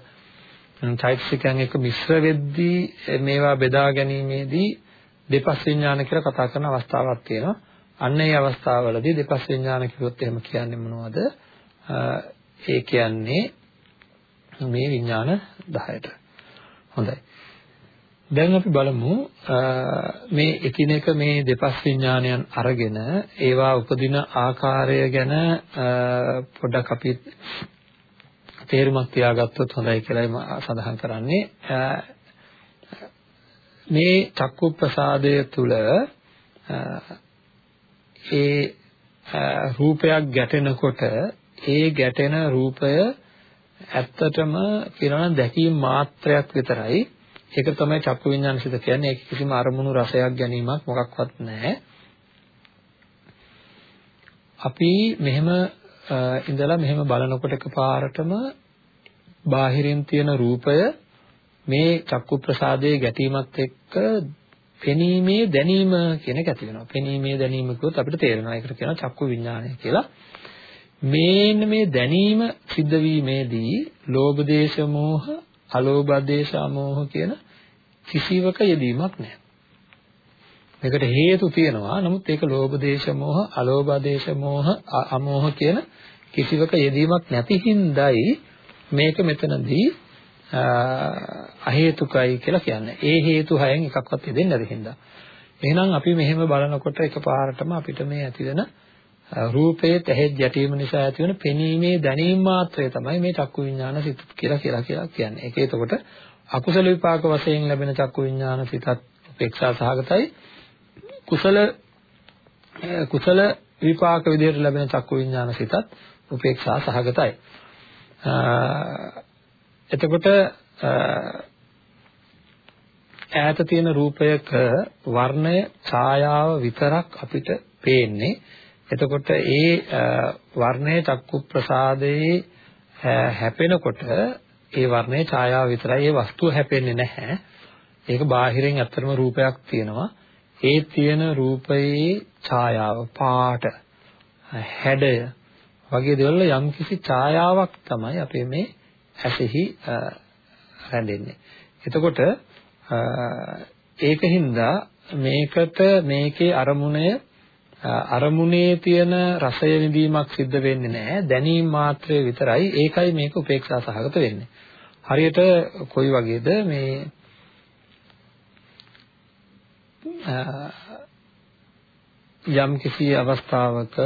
චෛතසිකයන් එක්ක මිශ්‍ර වෙද්දී මේවා බෙදා ගැනීමේදී දෙපස් විඥාන කියලා කතා කරන අවස්ථාවක් තියෙනවා. අන්න ඒ අවස්ථාවවලදී දෙපස් විඥාන කිව්වොත් එහෙම කියන්නේ මොනවද? ඒ කියන්නේ මේ විඥාන 10ට. හොඳයි. දැන් අපි බලමු මේ එකිනෙක මේ දෙපස් විඥානයන් අරගෙන ඒවා උපදින ආකාරය ගැන පොඩ්ඩක් අපි තේරුමක් තියාගත්තොත් හොඳයි කියලායි මම සඳහන් කරන්නේ. මේ චක්කු ප්‍රසාදය තුල ඒ රූපයක් ගැටෙනකොට ඒ ගැටෙන රූපය ඇත්තටම කියනවා දැකීම මාත්‍රයක් විතරයි. ඒක තමයි චක්කු විඤ්ඤාණ සිත කියන්නේ. ඒක කිසිම අරමුණු රසයක් ගැනීමක් මොකක්වත් නැහැ. අපි මෙහෙම ඉඳලා මෙහෙම බලනකොට එකපාරටම බාහිරින් තියෙන රූපය මේ චක්කු ප්‍රසාදයේ ගැටීමත් එක්ක පෙනීමේ දැනීම කියන එක ඇති වෙනවා. පෙනීමේ දැනීම කිව්වොත් අපිට තේරෙනවා. ඒකට කියනවා චක්කු විඥානය කියලා. මේන්න මේ දැනීම සිද්ධ වීමේදී ලෝභ දේශ මොහ, අලෝභ දේශ අමෝහ කියන කිසිවක යෙදීමක් නැහැ. මේකට හේතු තියෙනවා. නමුත් ඒක ලෝභ දේශ මොහ, අලෝභ දේශ මොහ, අමෝහ කියන කිසිවක යෙදීමක් නැති හින්දායි මේක මෙතනදී අහේතුකයි කියලා කියන්නේ. ඒ හේතු හයෙන් එකක්වත් දෙන්නේ නැති හින්දා. එහෙනම් අපි මෙහෙම බලනකොට එකපාරටම අපිට මේ ඇති වෙන රූපයේ තැහෙත් යැටීම නිසා ඇති වෙන පෙනීමේ දැනීම මාත්‍රය තමයි මේ චක්කු විඥාන සිත කියලා කියලා කියලා කියන්නේ. ඒක එතකොට අකුසල විපාක වශයෙන් ලැබෙන චක්කු විඥාන සිතත් උපේක්ෂා සහගතයි. කුසල කුසල විපාක විදිහට ලැබෙන චක්කු විඥාන සිතත් උපේක්ෂා සහගතයි. එතකොට ඈත තියෙන රූපයක වර්ණය ඡායාව විතරක් අපිට පේන්නේ. එතකොට ඒ වර්ණයේ චක්කු ප්‍රසාදයේ හැපෙනකොට ඒ වර්ණයේ ඡායාව විතරයි ඒ වස්තුව හැපෙන්නේ නැහැ. ඒක බාහිරින් ඇත්තටම රූපයක් තියෙනවා. ඒ තියෙන රූපයේ ඡායාව පාට හැඩය වගේ දේවල් යම්කිසි ඡායාවක් තමයි අපේ මේ ඇසෙහි රැඳෙන්නේ. එතකොට ඒකින්ද මේකට මේකේ අරමුණය අරමුණේ තියෙන රසය විඳීමක් සිද්ධ වෙන්නේ නැහැ. දැනීම මාත්‍රය විතරයි. ඒකයි මේක උපේක්ෂා සහගත වෙන්නේ. හරියට කොයි වගේද මේ යම් කිසි අවස්ථාවක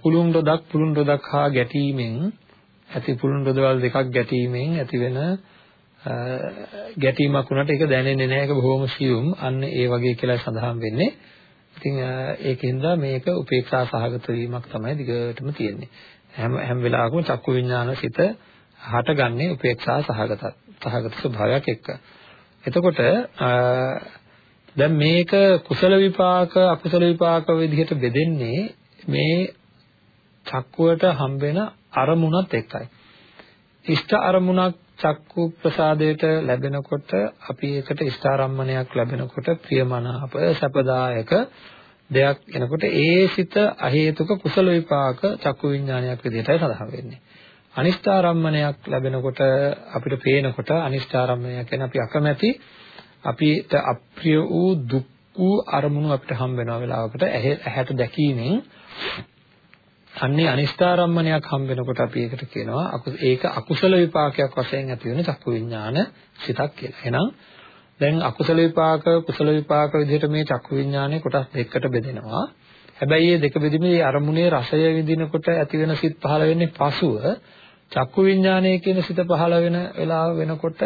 පුළුන් රොදක් පුළුන් රොදක් හා ගැටීමෙන් ඇති පුළුන් රොදවල් දෙකක් ගැටීමෙන් ඇතිවෙන ගැටීමක් වුණාට ඒක දැනෙන්නේ නැහැ. ඒක බොහොම සියුම්. අන්න ඒ වගේ කියලා සඳහන් වෙන්නේ. ඉතින් ඒකෙන්ද මේක උපේක්ෂා සහගත වීමක් තමයි දිගටම තියෙන්නේ හැම හැම වෙලාවකම චක්කු විඥාන සිත හටගන්නේ උපේක්ෂා සහගත සහගත ස්වභාවයක් එක්ක එතකොට දැන් මේක කුසල විපාක අකුසල විපාක විදිහට බෙදෙන්නේ මේ චක්කුවට හම්බෙන අරමුණත් එක්කයි. ඉෂ්ඨ අරමුණක් චක්කු ප්‍රසාදයට ලැබෙනකොට අපි ඒකට ඉෂ්ඨාරම්මණයක් ලැබෙනකොට ප්‍රියමනාප සැපදායක දෙයක් එනකොට ඒ සිත අහේතුක කුසල විපාක චක්කු විඥානයක් විදිහටයි සඳහන් වෙන්නේ. අනිෂ්ඨාරම්මණයක් ලැබෙනකොට අපිට පේනකොට අනිෂ්ඨාරම්මණය කියන්නේ අපි අකමැති අපිට අප්‍රිය වූ දුක් වූ අරමුණු අපිට හම්බ වෙනවා වෙලාවකට ඇහැට දැකීමෙන් අන්නේ අනිෂ්ඨාරම්මණයක් හම්බ වෙනකොට අපි ඒකට කියනවා ඒක අකුසල විපාකයක් වශයෙන් ඇති වෙන චක්කු විඥාන සිතක් කියලා. එහෙනම් දැන් අකුසල විපාක කුසල විපාක විදිහට මේ චක්කු විඥානේ කොටස් දෙකකට බෙදෙනවා. හැබැයි මේ දෙක බෙදීමේ අරමුණේ රසය විඳිනකොට ඇති වෙන සිත් පහළ වෙන්නේ පසුව චක්කු විඥානය කියන සිත පහළ වෙන වෙලාව වෙනකොට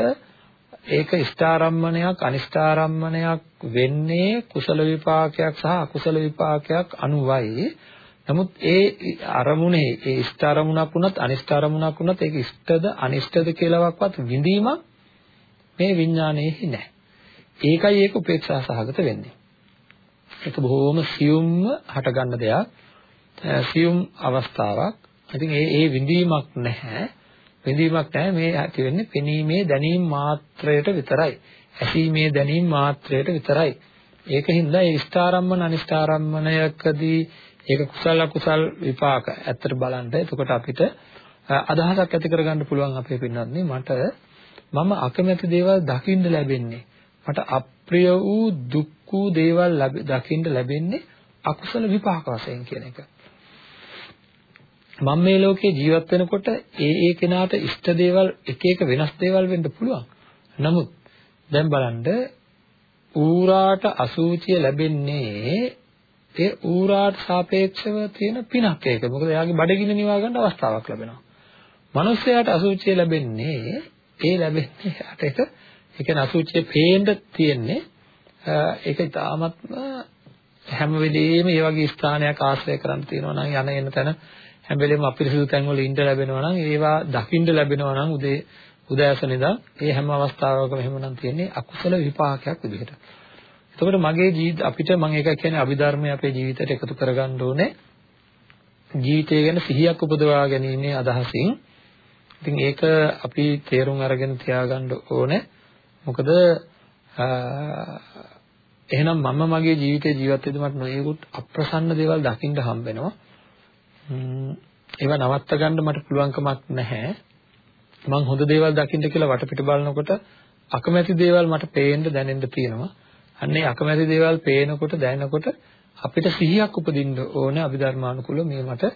ඒක ඉෂ්ඨාරම්මණයක් අනිෂ්ඨාරම්මණයක් වෙන්නේ කුසල විපාකයක් සහ අකුසල විපාකයක් අනුවයි නමුත් ඒ අරමුණේ ඒ ඉෂ්ඨ අරමුණක් වුණත් අනිෂ්ඨ අරමුණක් වුණත් ඒක ඉෂ්ඨද අනිෂ්ඨද කියලාවත් විඳීමක් මේ විඥානයේ නැහැ. ඒකයි ඒක උපේක්ෂා සහගත වෙන්නේ. ඒක බොහොම සියුම්ම හටගන්න දෙයක්. සියුම් අවස්ථාවක්. ඉතින් ඒ ඒ විඳීමක් නැහැ. විඳීමක් නැහැ මේ ඇති වෙන්නේ පෙනීමේ දැනීම මාත්‍රයට විතරයි. ඇසීමේ දැනීම මාත්‍රයට විතරයි. ඒකින්ද ඒ ඉෂ්ඨාරම්මන අනිෂ්ඨාරම්මනයකදී ඒක කුසල අකුසල් විපාක ඇත්තට බලන්න එතකොට අපිට අදහසක් ඇති කරගන්න පුළුවන් අපේ පින්නත්නි මට මම අකමැති දේවල් දකින්න ලැබෙන්නේ මට අප්‍රිය වූ දුක් වූ දේවල් දකින්න ලැබෙන්නේ අකුසල විපාක වශයෙන් කියන එක. මම මේ ලෝකේ ජීවත් වෙනකොට ඒ ඒ කෙනාට ඉෂ්ට දේවල් එක එක වෙනස් දේවල් වෙන්න පුළුවන්. නමුත් දැන් බලන්න ඌරාට අසුචිය ලැබෙන්නේ ඒ ඌරාට සාපේක්ෂව තියෙන පිනක් ඒක. මොකද එයාගේ බඩගින්න නිවා ගන්න අවස්ථාවක් ලැබෙනවා. මිනිස්යාට අසුචිය ලැබෙන්නේ ඒ ලැබෙන්නේ යාට ඒක ඒ කියන්නේ අසුචිය පේන්න තියෙන්නේ ඒක ඉතාමත්ම හැම වෙලෙම මේ වගේ ස්ථානයක් ආශ්‍රය කරන් තියෙනවා නම් යන එන තැන හැම වෙලෙම අපිරිසුදු තැන් වල ඉඳ ලැබෙනවා නම් ඒවා දකින්න ලැබෙනවා නම් උදේ උදෑසන ඉඳන් ඒ හැම අවස්ථාවකම එහෙමනම් තියෙන්නේ අකුසල විපාකයක් විදිහට. එතකොට මගේ ජීවිත අපිට මම ඒක කියන්නේ අභිධර්මය අපේ ජීවිතයට එකතු කරගන්න ඕනේ. ජීවිතය ගැන සිහියක් උපදවා ගැනීමේ අදහසින්. ඉතින් ඒක අපි තේරුම් අරගෙන තියාගන්න ඕනේ. මොකද එහෙනම් මම මගේ ජීවිතේ ජීවත් වෙද්දී මට නොයෙකුත් අප්‍රසන්න දේවල් දකින්න හම්බ වෙනවා. ඒවා නවත්ත ගන්න මට පුළුවන්කමක් නැහැ. මං හොඳ දේවල් දකින්න කියලා වටපිට බලනකොට අකමැති දේවල් මට පේන්න දැනෙන්න තියෙනවා. අන්නේ අකමැති දේවල් පේනකොට දැනෙනකොට අපිට සිහියක් උපදින්න ඕනේ අභිධර්මානුකූල මේ මට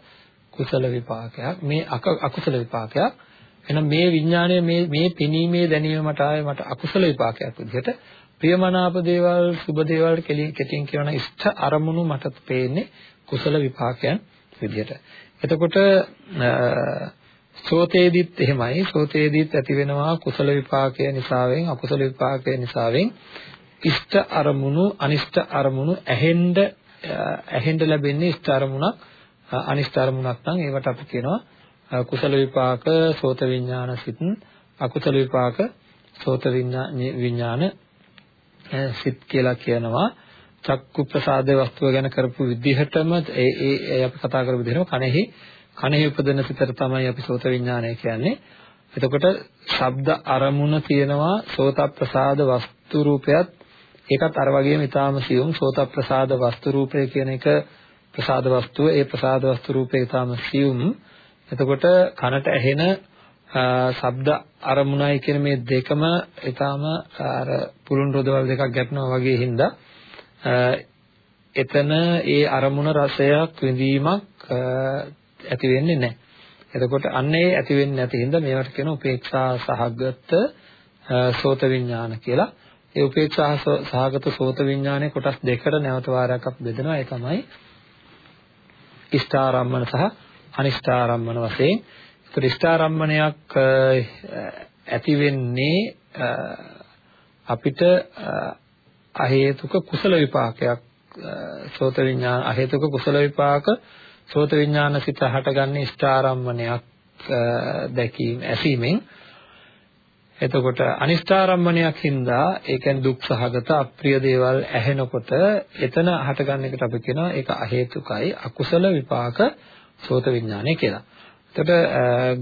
කුසල විපාකයක් මේ අකුසල විපාකයක්. එහෙනම් මේ විඥානය මේ මේ පෙනීමේ දැනීම මට ආයේ මට අකුසල විපාකයක් විදිහට. ප්‍රියමනාප දේවල් සුබ දේවල් කෙටියෙන් කියනවා ඉෂ්ඨ අරමුණු මට පේන්නේ කුසල විපාකයන් විදිහට. එතකොට සෝතේදිත් එහෙමයි. සෝතේදිත් ඇති වෙනවා කුසල විපාකය නිසාවෙන් අකුසල විපාකය නිසාවෙන්. ඉෂ්ට අරමුණු අනිෂ්ට අරමුණු ඇහෙන්න ඇහෙන්න ලැබෙන්නේ ඉෂ්ට අරමුණක් අනිෂ්ට අරමුණක් නම් ඒවට අපි කියනවා කුසල විපාක සෝත විඥාන සිත් අකුසල විපාක සෝත විඥාන සිත් කියලා කියනවා චක්කු ප්‍රසාද වස්තුව ගැන කරපු විදිහටම ඒ ඒ අපි කතා කරපු විදිහටම කණෙහි කණෙහි උපදින සිතට තමයි අපි සෝත විඥානය කියන්නේ. එතකොට ශබ්ද අරමුණ තියෙනවා සෝත ප්‍රසාද වස්තු රූපයත් ඒකත් අර වගේම ඊටාම සියුම් සෝත ප්‍රසාද වස්තු රූපය කියන එක ප්‍රසාද වස්තුව ඒ ප්‍රසාද වස්තු රූපය ඊටාම සියුම්. එතකොට කනට ඇහෙන ශබ්ද අරමුණයි කියන මේ දෙකම ඊටාම අර පුරුන් රොදවල් දෙකක් ගැටෙනවා වගේ හින්දා එතන ඒ අරමුණ රසයක් විඳීමක් ඇති වෙන්නේ නැහැ. එතකොට අන්න ඒ ඇති වෙන්නේ නැති හින්දා මේවට කියන උපේක්ෂා සහගත සෝත විඥාන කියලා. ඒ උපේක්ෂා සහගත සෝත විඥානයේ කොටස් දෙකකට නැවත වාරයක් අපි බෙදනවා. ඒ තමයි ඉෂ්ඨාරම්මන සහ අනිෂ්ඨාරම්මන වශයෙන්. ඒතර ඉෂ්ඨාරම්මණයක් ඇති වෙන්නේ අපිට අහේතුක කුසල විපාකයක් සෝත විඥාන අහේතුක කුසල විපාක සෝත විඥාන සිත හටගන්නේ ඉෂ්ඨාරම්මණයක් දැකීම ඇසීමෙන් එතකොට අනිෂ්ඨාරම්මණයක් හින්දා ඒ කියන්නේ දුක් සහගත අප්‍රිය දේවල් ඇහෙනකොට එතන හටගන්න එකට අපි කියනවා ඒක අහේතුකයි අකුසල විපාක සෝත විඥානය කියලා. එතකොට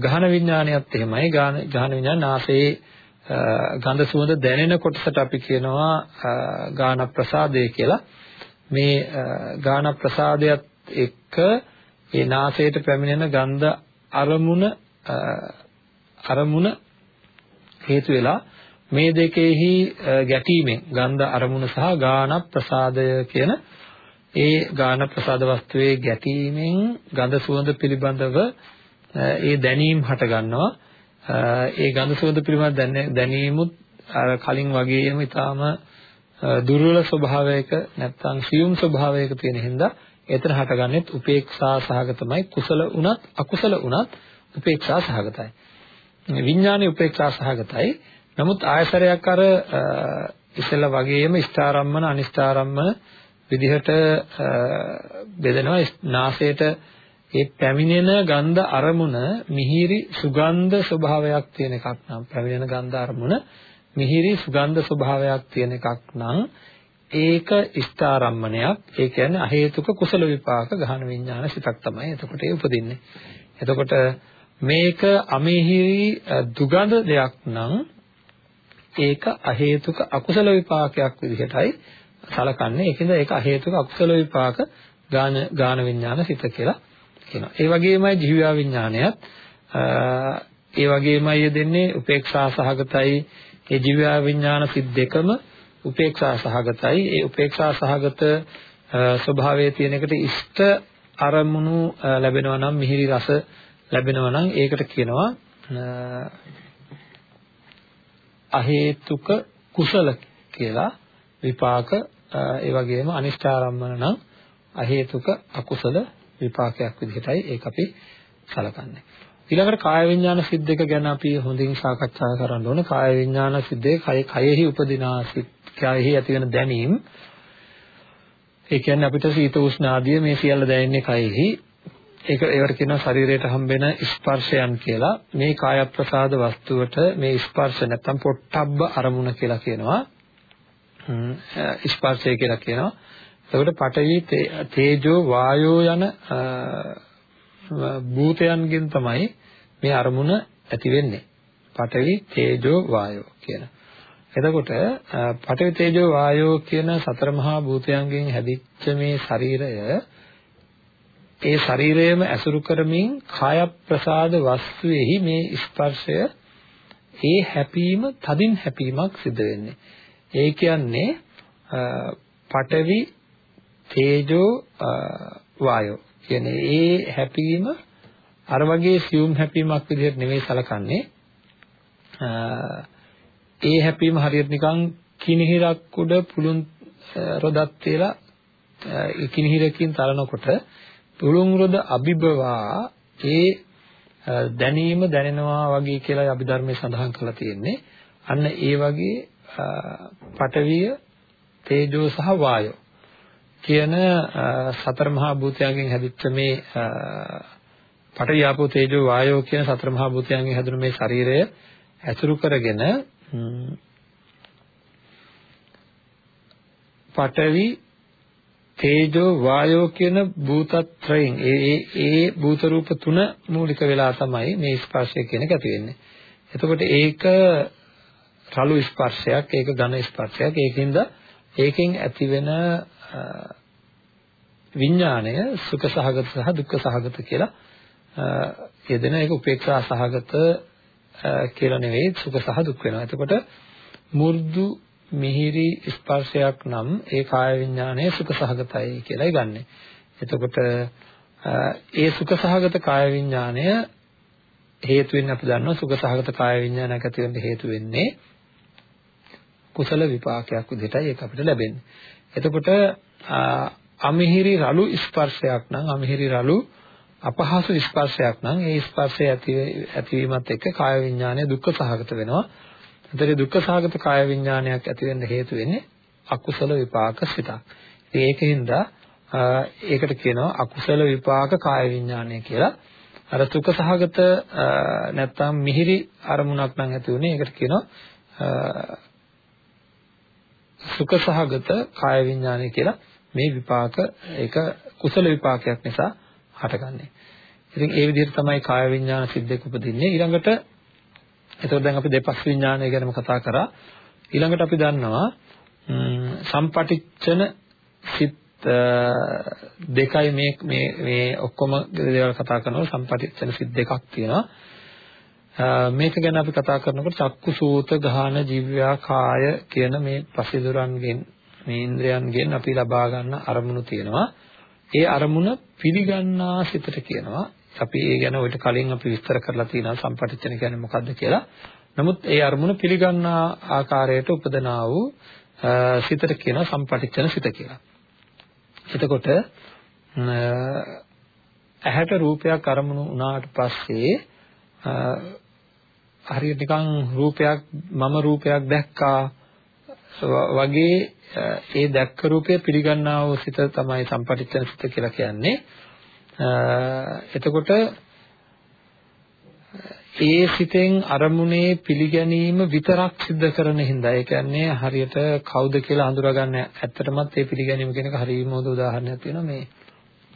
ගහන විඥානයත් එහෙමයි ගහන විඥාන නාසයේ ගන්ධ සුවඳ දැනෙන කොටසට අපි කියනවා ගාන ප්‍රසාදය කියලා. මේ ගාන ප්‍රසාදයට එක්ක ඒ නාසයට පැමිණෙන ගන්ධ අරමුණ අරමුණ හේතු වෙලා මේ දෙකෙහි ගැටීමෙන් ගන්ධ අරමුණ සහ ගාන ප්‍රසාදය කියන ඒ ගාන ප්‍රසාද වස්තුවේ ගැටීමෙන් ගඳ සුවඳ පිළිබඳව ඒ දැනීම් හට ගන්නවා. ඒ ගඳ සුවඳ පිළිබඳ දැනීමුත් අර කලින් වගේම ඊටාම දුර්වල ස්වභාවයක නැත්නම් සියුම් ස්වභාවයක තියෙන හින්දා එතන හටගන්නෙත් උපේක්ෂා සහගතමයි. කුසල වුණත් අකුසල වුණත් උපේක්ෂා සහගතයි. විඥානේ උපේක්ෂා සහගතයි. නමුත් ආයසරයක් අර ඉස්සෙල්ලා වගේම ස්ථාරම්මන අනිස්ථාරම්මන විදිහට බෙදෙනවා. නාසයට ඒ පැමිණෙන ගන්ධ අරමුණ මිහිරි සුගන්ධ ස්වභාවයක් තියෙන එකක් නම් පැමිණෙන ගන්ධ අරමුණ මිහිරි සුගන්ධ ස්වභාවයක් තියෙන එකක් නම් ඒක ස්ථාරම්මණයක්. ඒ කියන්නේ අහේතුක කුසල විපාක ගහන විඥාන සිතක් තමයි එතකොට ඒ උපදින්නේ. එතකොට මේක අමෙහිරි දුගඳ දෙයක් නම් ඒක අහේතුක අකුසල විපාකයක් විදිහටයි සලකන්නේ ඒකෙන්ද ඒක අහේතුක අකුසල විපාක ගාන ගාන විඥාන සිත කියලා කියනවා. ඒ වගේමයි ජීවයා විඥානයත් ඒ වගේමයි යෙදෙන්නේ උපේක්ෂා සහගතයි ඒ ජීවයා විඥාන සිත් දෙකම උපේක්ෂා සහගතයි. ඒ උපේක්ෂා සහගත ස්වභාවයේ තියෙන එකට ඉෂ්ට අරමුණු ලැබෙනවා නම් මිහිරි රස ලැබෙනවා නම් ඒකට කියනවා අහේතුක කුසල කියලා විපාක ඒ වගේම අනිෂ්ඨාරම්මන නම් අහේතුක අකුසල විපාකයක් විදිහටයි ඒක අපි සලකන්නේ. ඊළඟට කාය විඥාන සිද්දක ගැන අපි හොඳින් සාකච්ඡා කරන්න ඕනේ. කාය විඥාන සිද්දේ කය කයෙහි උපදිනා සිත් කයෙහි ඇතිවන දැනීම්. ඒ කියන්නේ අපිට සීත උෂ්ණ ආදිය මේ සියල්ල දැනෙන්නේ කයෙහි. ඒක ඒවට කියනවා ශරීරයට හම්බෙන ස්පර්ශයන් කියලා. මේ කාය ප්‍රසාද වස්තුවට මේ ස්පර්ශ නැත්තම් පොට්ටබ්බ අරමුණ කියලා කියනවා. ස්පර්ශය කියලා කියනවා. එතකොට පඨවි තේජෝ වායෝ යන භූතයන්ගෙන් තමයි මේ අරමුණ ඇති වෙන්නේ. පඨවි තේජෝ වායෝ කියන. එතකොට පඨවි තේජෝ වායෝ කියන සතර මහා භූතයන්ගෙන් හැදිච්ච මේ ශරීරය ඒ ශරීරයම ඇසුරු කරමින් කාය ප්‍රසාද වස්තුවේහි මේ ස්පර්ශය ඒ හැපීම තදින් හැපීමක් සිද්ධ වෙන්නේ. ඒ කියන්නේ පඨවි තේජෝ වායෝ කියන්නේ ඒ හැපීම අර වගේ සියුම් හැපීමක් විදිහට නෙවෙයි සලකන්නේ ඒ හැපීම හරියට නිකන් කිනිහිරක් උඩ පුළුන් රොදක් තියලා කිනිහිරකින් තරනකොට පුළුන් රොද අභිබවා ඒ දැනීම දැනෙනවා වගේ කියලා අභිධර්මයේ සඳහන් කරලා තියෙන්නේ. අන්න ඒ වගේ පඨවිය තේජෝ සහ වායෝ කියන සතර මහා භූතයන්ගෙන් හැදිච්ච මේ පඨවි ආපෝ තේජෝ වායෝ කියන සතර මහා භූතයන්ගෙන් හැදුණු මේ ශරීරය ඇසුරු කරගෙන පඨවි තේජෝ වායෝ කියන භූතත්‍රයෙන් ඒ ඒ ඒ භූත රූප තුන මූලික වෙලා තමයි මේ ස්පර්ශය කියන එක ඇති වෙන්නේ. එතකොට ඒක රළු ස්පර්ශයක්, ඒක ඝන ස්පර්ශයක්. ඒකින්ද ඒකෙන් ඇති වෙන විඥාණය සුඛ සහගත සහ දුක්ඛ සහගත කියලා යෙදෙන ඒක උපේක්ෂා සහගත කියලා නෙවෙයි සුඛ සහ දුක් වෙනවා. එතකොට මුර්ධු මිහිරි ස්පර්ශයක් නම් ඒ කාය විඥානය සුඛ සහගතයි කියලායි ගන්නෙ. එතකොට ඒ සුඛ සහගත කාය විඥානය හේතු වෙන්නේ අපි දන්නවා සුඛ සහගත කාය විඥානයක් ඇති වෙන්න හේතු වෙන්නේ කුසල විපාකයක් විදිහටයි ඒක අපිට ලැබෙන්නේ. එතකොට අමිහිරි රළු ස්පර්ශයක් නම් අමිහිරි රළු අපහසු ස්පර්ශයක් නම් ඒ ස්පර්ශය ඇති ඇතිවීමත් එක්ක කාය විඥානය දුක්ඛ සහගත වෙනවා. එතකොට දුක්ඛ සහගත කාය විඥානයක් ඇති වෙන්න හේතු වෙන්නේ අකුසල විපාක සිතක්. ඉතින් ඒකින්ද ඒකට කියනවා අකුසල විපාක කාය විඥානය කියලා. අර සුඛ සහගත නැත්තම් මිහිරි අරමුණක් නම් ඇති උනේ ඒකට කියනවා සුඛ සහගත කාය විඥානය කියලා මේ විපාක ඒක කුසල විපාකයක් නිසා හටගන්නේ. ඉතින් ඒ විදිහට තමයි කාය විඥාන සිද්දෙක උපදින්නේ. ඊළඟට එතකොට දැන් අපි දෙපස් විඥානය ගැනම කතා කරා. ඊළඟට අපි දන්නවා සම්පටිච්ඡන සිත් දෙකයි මේ මේ මේ ඔක්කොම දේවල් කතා කරනකොට සම්පටිච්ඡන සිත් දෙකක් තියෙනවා. මේක ගැන අපි කතා කරනකොට චක්කු සූත ගාහන ජීවයා කාය කියන මේ පසිදුරන්ගෙන් මේ ඉන්ද්‍රයන්ගෙන් අපි ලබා ගන්න අරමුණු තියෙනවා. ඒ අරමුණ පිළිගන්නා සිතට කියනවා. අපි ඒ ගැන ඔයිට කලින් අපි විස්තර කරලා තියෙනවා සම්පටිච්ඡන කියන්නේ මොකක්ද කියලා. නමුත් ඒ අරමුණ පිළිගන්නා ආකාරයට උපදනා වූ සිතට කියනවා සම්පටිච්ඡන සිත කියලා. එතකොට ඇහැට රූපයක් අරමුණු වුණාට පස්සේ හරියට නිකන් රූපයක් මම රූපයක් දැක්කා වගේ ඒ දැක්ක රූපය පිළිගන්නා වූ සිත තමයි සම්පටිච්ඡන සිත කියලා කියන්නේ. එතකොට ඒ සිතෙන් අරමුණේ පිළිගැනීම විතරක් සිද්ධ කරන හින්දා ඒ කියන්නේ හරියට කවුද කියලා හඳුනාගන්න ඇත්තටමත් ඒ පිළිගැනීම කියන එක හරියම හොඳ උදාහරණයක් තියෙනවා මේ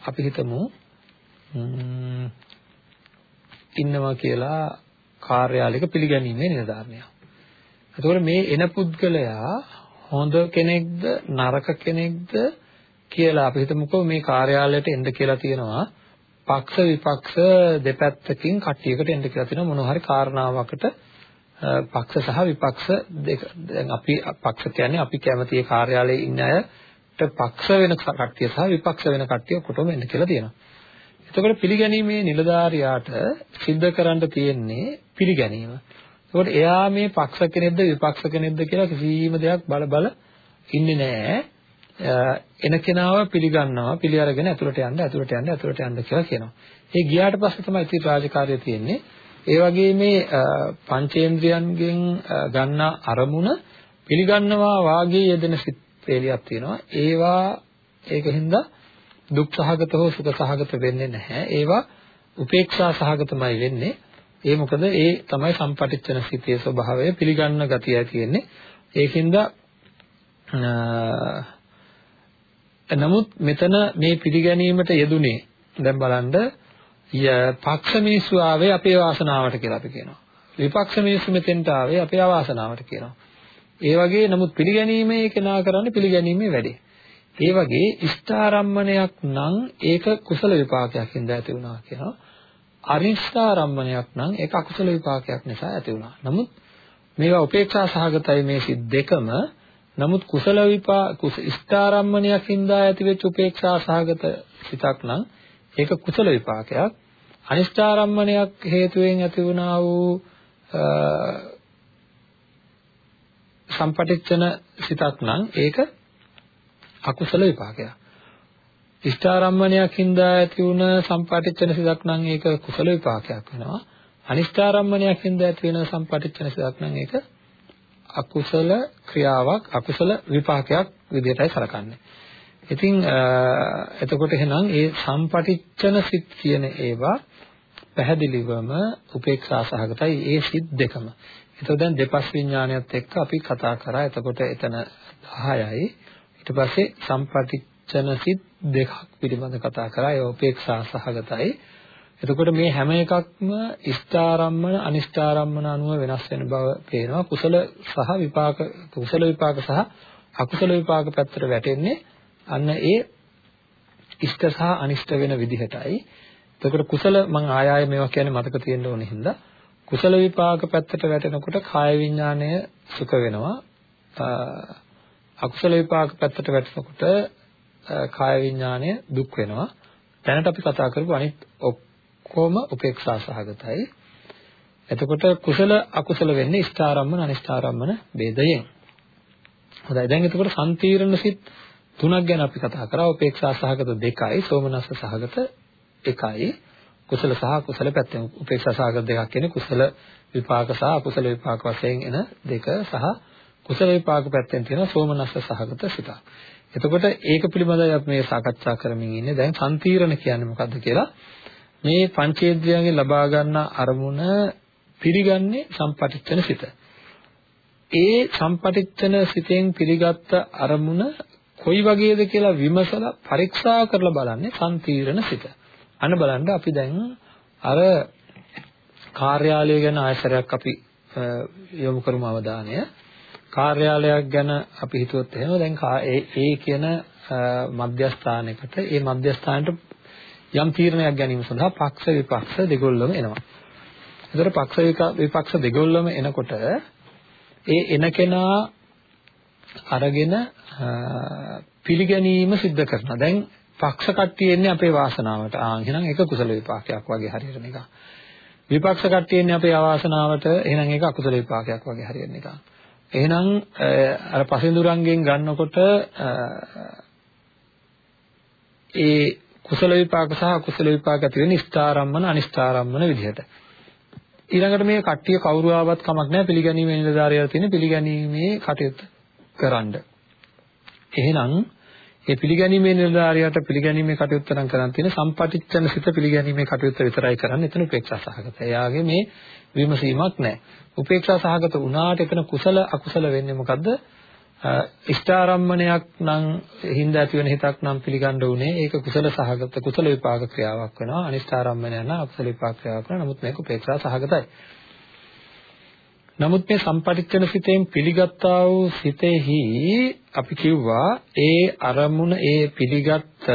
අපි හිතමු ඉන්නවා කියලා කාර්යාලයක පිළිගැනීමේ නිලධාරියා. එතකොට මේ එන පුද්ගලයා හොඳ කෙනෙක්ද නරක කෙනෙක්ද කියලා අපි හිතමුකෝ මේ කාර්යාලයට එන්න කියලා තියෙනවා පක්ෂ විපක්ෂ දෙපැත්තකින් කට්ටියකට එන්න කියලා තියෙනවා මොන හරි කාරණාවකට පක්ෂ සහ විපක්ෂ දෙක දැන් අපි පක්ෂ කියන්නේ අපි කැමති ඒ කාර්යාලයේ ඉන්න අයට පක්ෂ වෙන කට්ටිය සහ විපක්ෂ වෙන කට්ටිය කොටම එන්න කියලා තියෙනවා එතකොට පිළිගැනීමේ නිලධාරියාට සිද්ධ කරන්න තියෙන්නේ පිළිගැනීම. එතකොට එයා මේ පක්ෂ කෙනෙක්ද විපක්ෂ කෙනෙක්ද කියලා කිසිම දෙයක් බල බල ඉන්නේ නැහැ. එන කෙනාව පිළිගන්නවා පිළි අරගෙන ඇතුළට යන්න ඇතුළට යන්න ඇතුළට යන්න කියලා කියනවා. ඒ ගියාට පස්සේ තමයි ඉතින් රාජකාරිය තියෙන්නේ. ඒ වගේ මේ පංචේන්ද්‍රයන්ගෙන් ගන්න අරමුණ පිළිගන්නවා වාගේ යෙදෙන සිත් වේලියක් තියෙනවා. ඒවා ඒකින්ද දුක් සහගත හෝ සුඛ සහගත වෙන්නේ නැහැ. ඒවා උපේක්ෂා සහගතමයි වෙන්නේ. ඒ මොකද ඒ තමයි සම්පටිච්ඡන සිතේ ස්වභාවය පිළිගන්න ගතියයි තියෙන්නේ. ඒකින්ද නමුත් මෙතන මේ පිළිගැනීමට යෙදුනේ දැන් බලන්න පක්ෂ මිනිස්සු ආවේ අපේ වාසනාවට කියලා අපි කියනවා. විපක්ෂ මිනිස්සු මෙතෙන්ට ආවේ අපේ අවාසනාවට කියනවා. ඒ වගේ නමුත් පිළිගැනීමේ කෙනා කරන්නේ පිළිගැනීමේ වැඩේ. ඒ වගේ ඉෂ්ඨාරම්මණයක් නම් ඒක කුසල විපාකයක් හින්දා ඇති වුණා කියනවා. අරිෂ්ඨාරම්මණයක් නම් ඒක අකුසල විපාකයක් නිසා ඇති වුණා. නමුත් මේවා උපේක්ෂා සහගතයි මේ සිත් දෙකම. නමුත් කුසල විපා ඉෂ්ඨාරම්මණයක් හින්දා ඇතිවෙච්ච උපේක්ෂා සහගත සිතක් නම් ඒක කුසල විපාකයක්. අනිෂ්ඨාරම්මණයක් හේතුවෙන් ඇති වුණා වූ සම්පටිච්ඡන සිතක් නම් ඒක අකුසල විපාකයක්. ඉෂ්ඨාරම්මණයක් හින්දා ඇති වුණ සම්පටිච්ඡන සිතක් නම් ඒක කුසල විපාකයක් වෙනවා. අනිෂ්ඨාරම්මණයක් හින්දා ඇති වෙන සම්පටිච්ඡන සිතක් නම් ඒක අකුසල ක්‍රියාවක් අකුසල විපාකයක් විදිහටයි සලකන්නේ. ඉතින් එතකොට එහෙනම් ඒ සම්පටිච්ඡන සිත් කියන ඒවා පැහැදිලිවම උපේක්ෂා සහගතයි ඒ සිත් දෙකම. එතකොට දැන් දෙපස් විඥානයත් එක්ක අපි කතා කරා. එතකොට එතන 10යි. ඊට පස්සේ සම්පටිච්ඡන සිත් දෙකක් පිළිබඳ කතා කරා. ඒ උපේක්ෂා සහගතයි. එතකොට මේ හැම එකක්ම ඉෂ්ඨාරම්මන අනිෂ්ඨාරම්මන අනුව වෙනස් වෙන බව පේනවා. කුසල සහ විපාක කුසල විපාක සහ අකුසල විපාක පැත්තට වැටෙන්නේ අන්න ඒ ඉෂ්ඨ සහ අනිෂ්ඨ වෙන විදිහටයි. එතකොට කුසල මම ආය ආය මේවා කියන්නේ මතක තියෙන්න ඕනේ හින්දා කුසල විපාක පැත්තට වැටෙනකොට කාය විඥාණය සුඛ වෙනවා. අකුසල විපාක පැත්තට වැටෙනකොට කාය විඥාණය දුක් වෙනවා. දැනට අපි කතා කරපු අනිත් ඔක්කොම උපේක්ෂා සහගතයි. එතකොට කුසල අකුසල වෙන්නේ ඉෂ්ඨාරම්මන අනිෂ්ඨාරම්මන ભેදයෙන්. හොඳයි දැන් එතකොට සම්තීර්ණ සිත් තුනක් ගැන අපි කතා කරා උපේක්ෂා සහගත දෙකයි සෝමනස්ස සහගත එකයි කුසල සහ අකුසල පැත්තෙන් උපේක්ෂා සහගත දෙකක් කියන්නේ කුසල විපාක සහ අකුසල විපාක වශයෙන් එන දෙක සහ කුසල විපාක පැත්තෙන් තියෙන සෝමනස්ස සහගත සිතක්. එතකොට ඒක පිළිබඳව අපි මේ සාකච්ඡා කරමින් ඉන්නේ දැන් සම්තීරණ කියන්නේ මොකද්ද කියලා මේ පංචේන්ද්‍රයන්ගෙන් ලබා ගන්න අරමුණ පිළිගන්නේ සම්පටිච්ඡන සිත. ඒ සම්පටිච්ඡන සිතෙන් පිළිගත්ත අරමුණ කොයි වගේද කියලා විමසලා පරීක්ෂා කරලා බලන්නේ සම්තීරණ සිත. අන්න බලන්න අපි දැන් අර කාර්යාලය ගැන ආයතරයක් අපි යොමු කරමු අවධානය. කාර්යාලයක් ගැන අපි හිතුවොත් එහෙම දැන් ඒ ඒ කියන මධ්‍යස්ථානයකට ඒ මධ්‍යස්ථානට යම් තීරණයක් ගැනීම සඳහා පක්ෂ විපක්ෂ දෙගොල්ලම එනවා. ඒතර පක්ෂ විපක්ෂ දෙගොල්ලම එනකොට ඒ එන කෙනා අරගෙන පිළිගැනීම සිද්ධ කරනවා. දැන් පක්ෂ කට්ටිය එන්නේ අපේ වාසනාවට. ආ එහෙනම් ඒක කුසල විපාකයක් වගේ හරියට නිකන්. විපක්ෂ කට්ටිය එන්නේ අපේ අවාසනාවට. එහෙනම් ඒක අකුසල විපාකයක් වගේ හරියට නිකන්. එහෙනම් අර පසින්දුරංගෙන් ගන්නකොට ඒ කුසල විපාක සහ අකුසල විපාක ඇති වෙන්නේ ස්ථාරම්මන අනිස්ථාරම්මන විදිහට. ඊළඟට මේ කට්ටිය කවුරු ආවත් කමක් නැහැ පිළිගැනීමේ නිලධාරියලා තියෙන පිළිගැනීමේ කටයුතු කරන්න. එහෙනම් ඒ පිළිගැනීමේ නිලධාරියාට පිළිගැනීමේ කටයුත්ත නම් කරන් තියෙන සම්පටිච්ඡන සිත පිළිගැනීමේ කටයුත්ත විතරයි කරන්නේ. එතන උපේක්ෂා සහගත. එයාගේ මේ විමසීමක් නැහැ. උපේක්ෂා සහගත වුණාට එතන කුසල අකුසල වෙන්නේ මොකද්ද? ඉෂ්ඨාරම්මණයක් නම් හින්දා ඇති වෙන හිතක් නම් පිළිගන්න උනේ ඒක කුසල සහගත කුසල විපාක ක්‍රියාවක් වෙනවා. අනිෂ්ඨාරම්මණය නම් අකුසල විපාක ක්‍රියාවක් වෙනවා. නමුත් මේක උපේක්ෂා සහගතයි. නමුත් මේ සම්පටිච්ඡන සිතෙන් පිළිගත්තා වූ සිතෙහි අපි කිව්වා ඒ අරමුණ ඒ පිළිගත්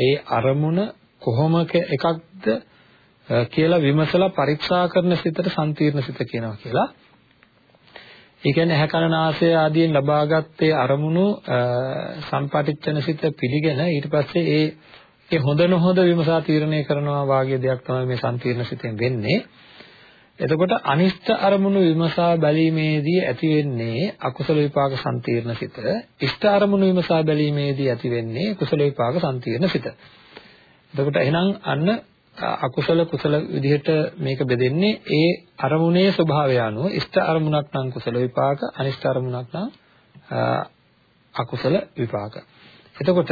ඒ අරමුණ කොහොම එකක්ද කියලා විමසලා පරීක්ෂා කරන සිතට සම්තිර්ණ සිත කියනවා කියලා. ඒ කියන්නේ ඇහැ කන නාසය ආදියෙන් ලබාගත්තේ අරමුණු සම්පටිච්ඡන සිත පිළිගෙන ඊට පස්සේ ඒ ඒ හොඳ නොහොඳ විමසා තීරණය කරනවා වාගේ දෙයක් තමයි මේ සම්පීර්ණ සිතෙන් වෙන්නේ. එතකොට අනිෂ්ට අරමුණු විමසා බැලීමේදී ඇති වෙන්නේ අකුසල විපාක සම්පීර්ණ සිත. ඉෂ්ට අරමුණු විමසා බැලීමේදී ඇති වෙන්නේ කුසල විපාක සම්පීර්ණ සිත. එතකොට එහෙනම් අන්න අකුසල කුසල විදිහට මේක බෙදෙන්නේ ඒ අරමුණේ ස්වභාවය අනුව ඉෂ්ට අරමුණක් නම් කුසල විපාක අනිෂ්ට අරමුණක් නම් අකුසල විපාක. එතකොට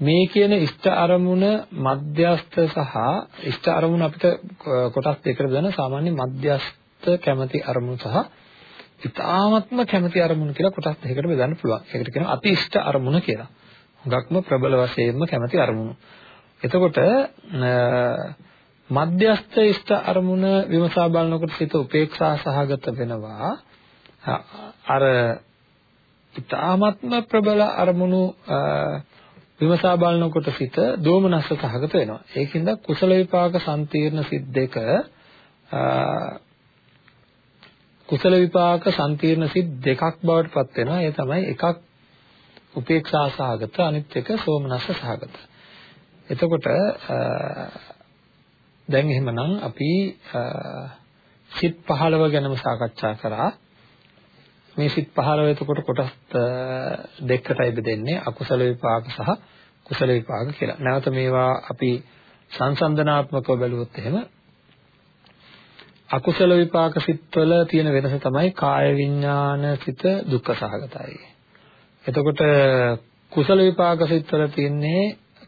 මේ කියන ඉෂ්ට අරමුණ මධ්‍යස්ත සහ ඉෂ්ට අරමුණ අපිට කොටස් දෙකකට බෙදන සාමාන්‍ය මධ්‍යස්ත කැමැති අරමුණ සහ ඉතාමත්ම කැමැති අරමුණ කියලා කොටස් දෙකකට බෙදන්න පුළුවන්. ඒකට කියනවා අති ඉෂ්ට අරමුණ කියලා. හුඟක්ම ප්‍රබල වශයෙන්ම කැමැති අරමුණු. එතකොට මධ්‍යස්ත ඉෂ්ට අරමුණ විමසා බලනකොට සිත උපේක්ෂා සහගත වෙනවා. අර ඉතාමත්ම ප්‍රබල අරමුණු විමසා බලනකොට සිත දෝමනස්ස සහගත වෙනවා. ඒකින්ද කුසල විපාක සම්තිර්ණ සිත් දෙක කුසල විපාක සම්තිර්ණ සිත් දෙකක් බවට පත් වෙනවා. ඒ තමයි එකක් උපේක්ෂා සහගත අනිත් එක සෝමනස්ස සහගත. එතකොට දැන් එහෙමනම් අපි සිත් 15 ගැනම සාකච්ඡා කරා. මේ සිත් 15 එතකොට කොටස් දෙකකටයි බෙදෙන්නේ අකුසල විපාක සහ කුසල විපාක කියලා. නැවත මේවා අපි සංසන්දනාත්මකව බැලුවොත් එහෙම අකුසල විපාක සිත්වල තියෙන වෙනස තමයි කාය විඥාන සිත දුක්ඛ සහගතයි. එතකොට කුසල විපාක සිත්වල තියෙන්නේ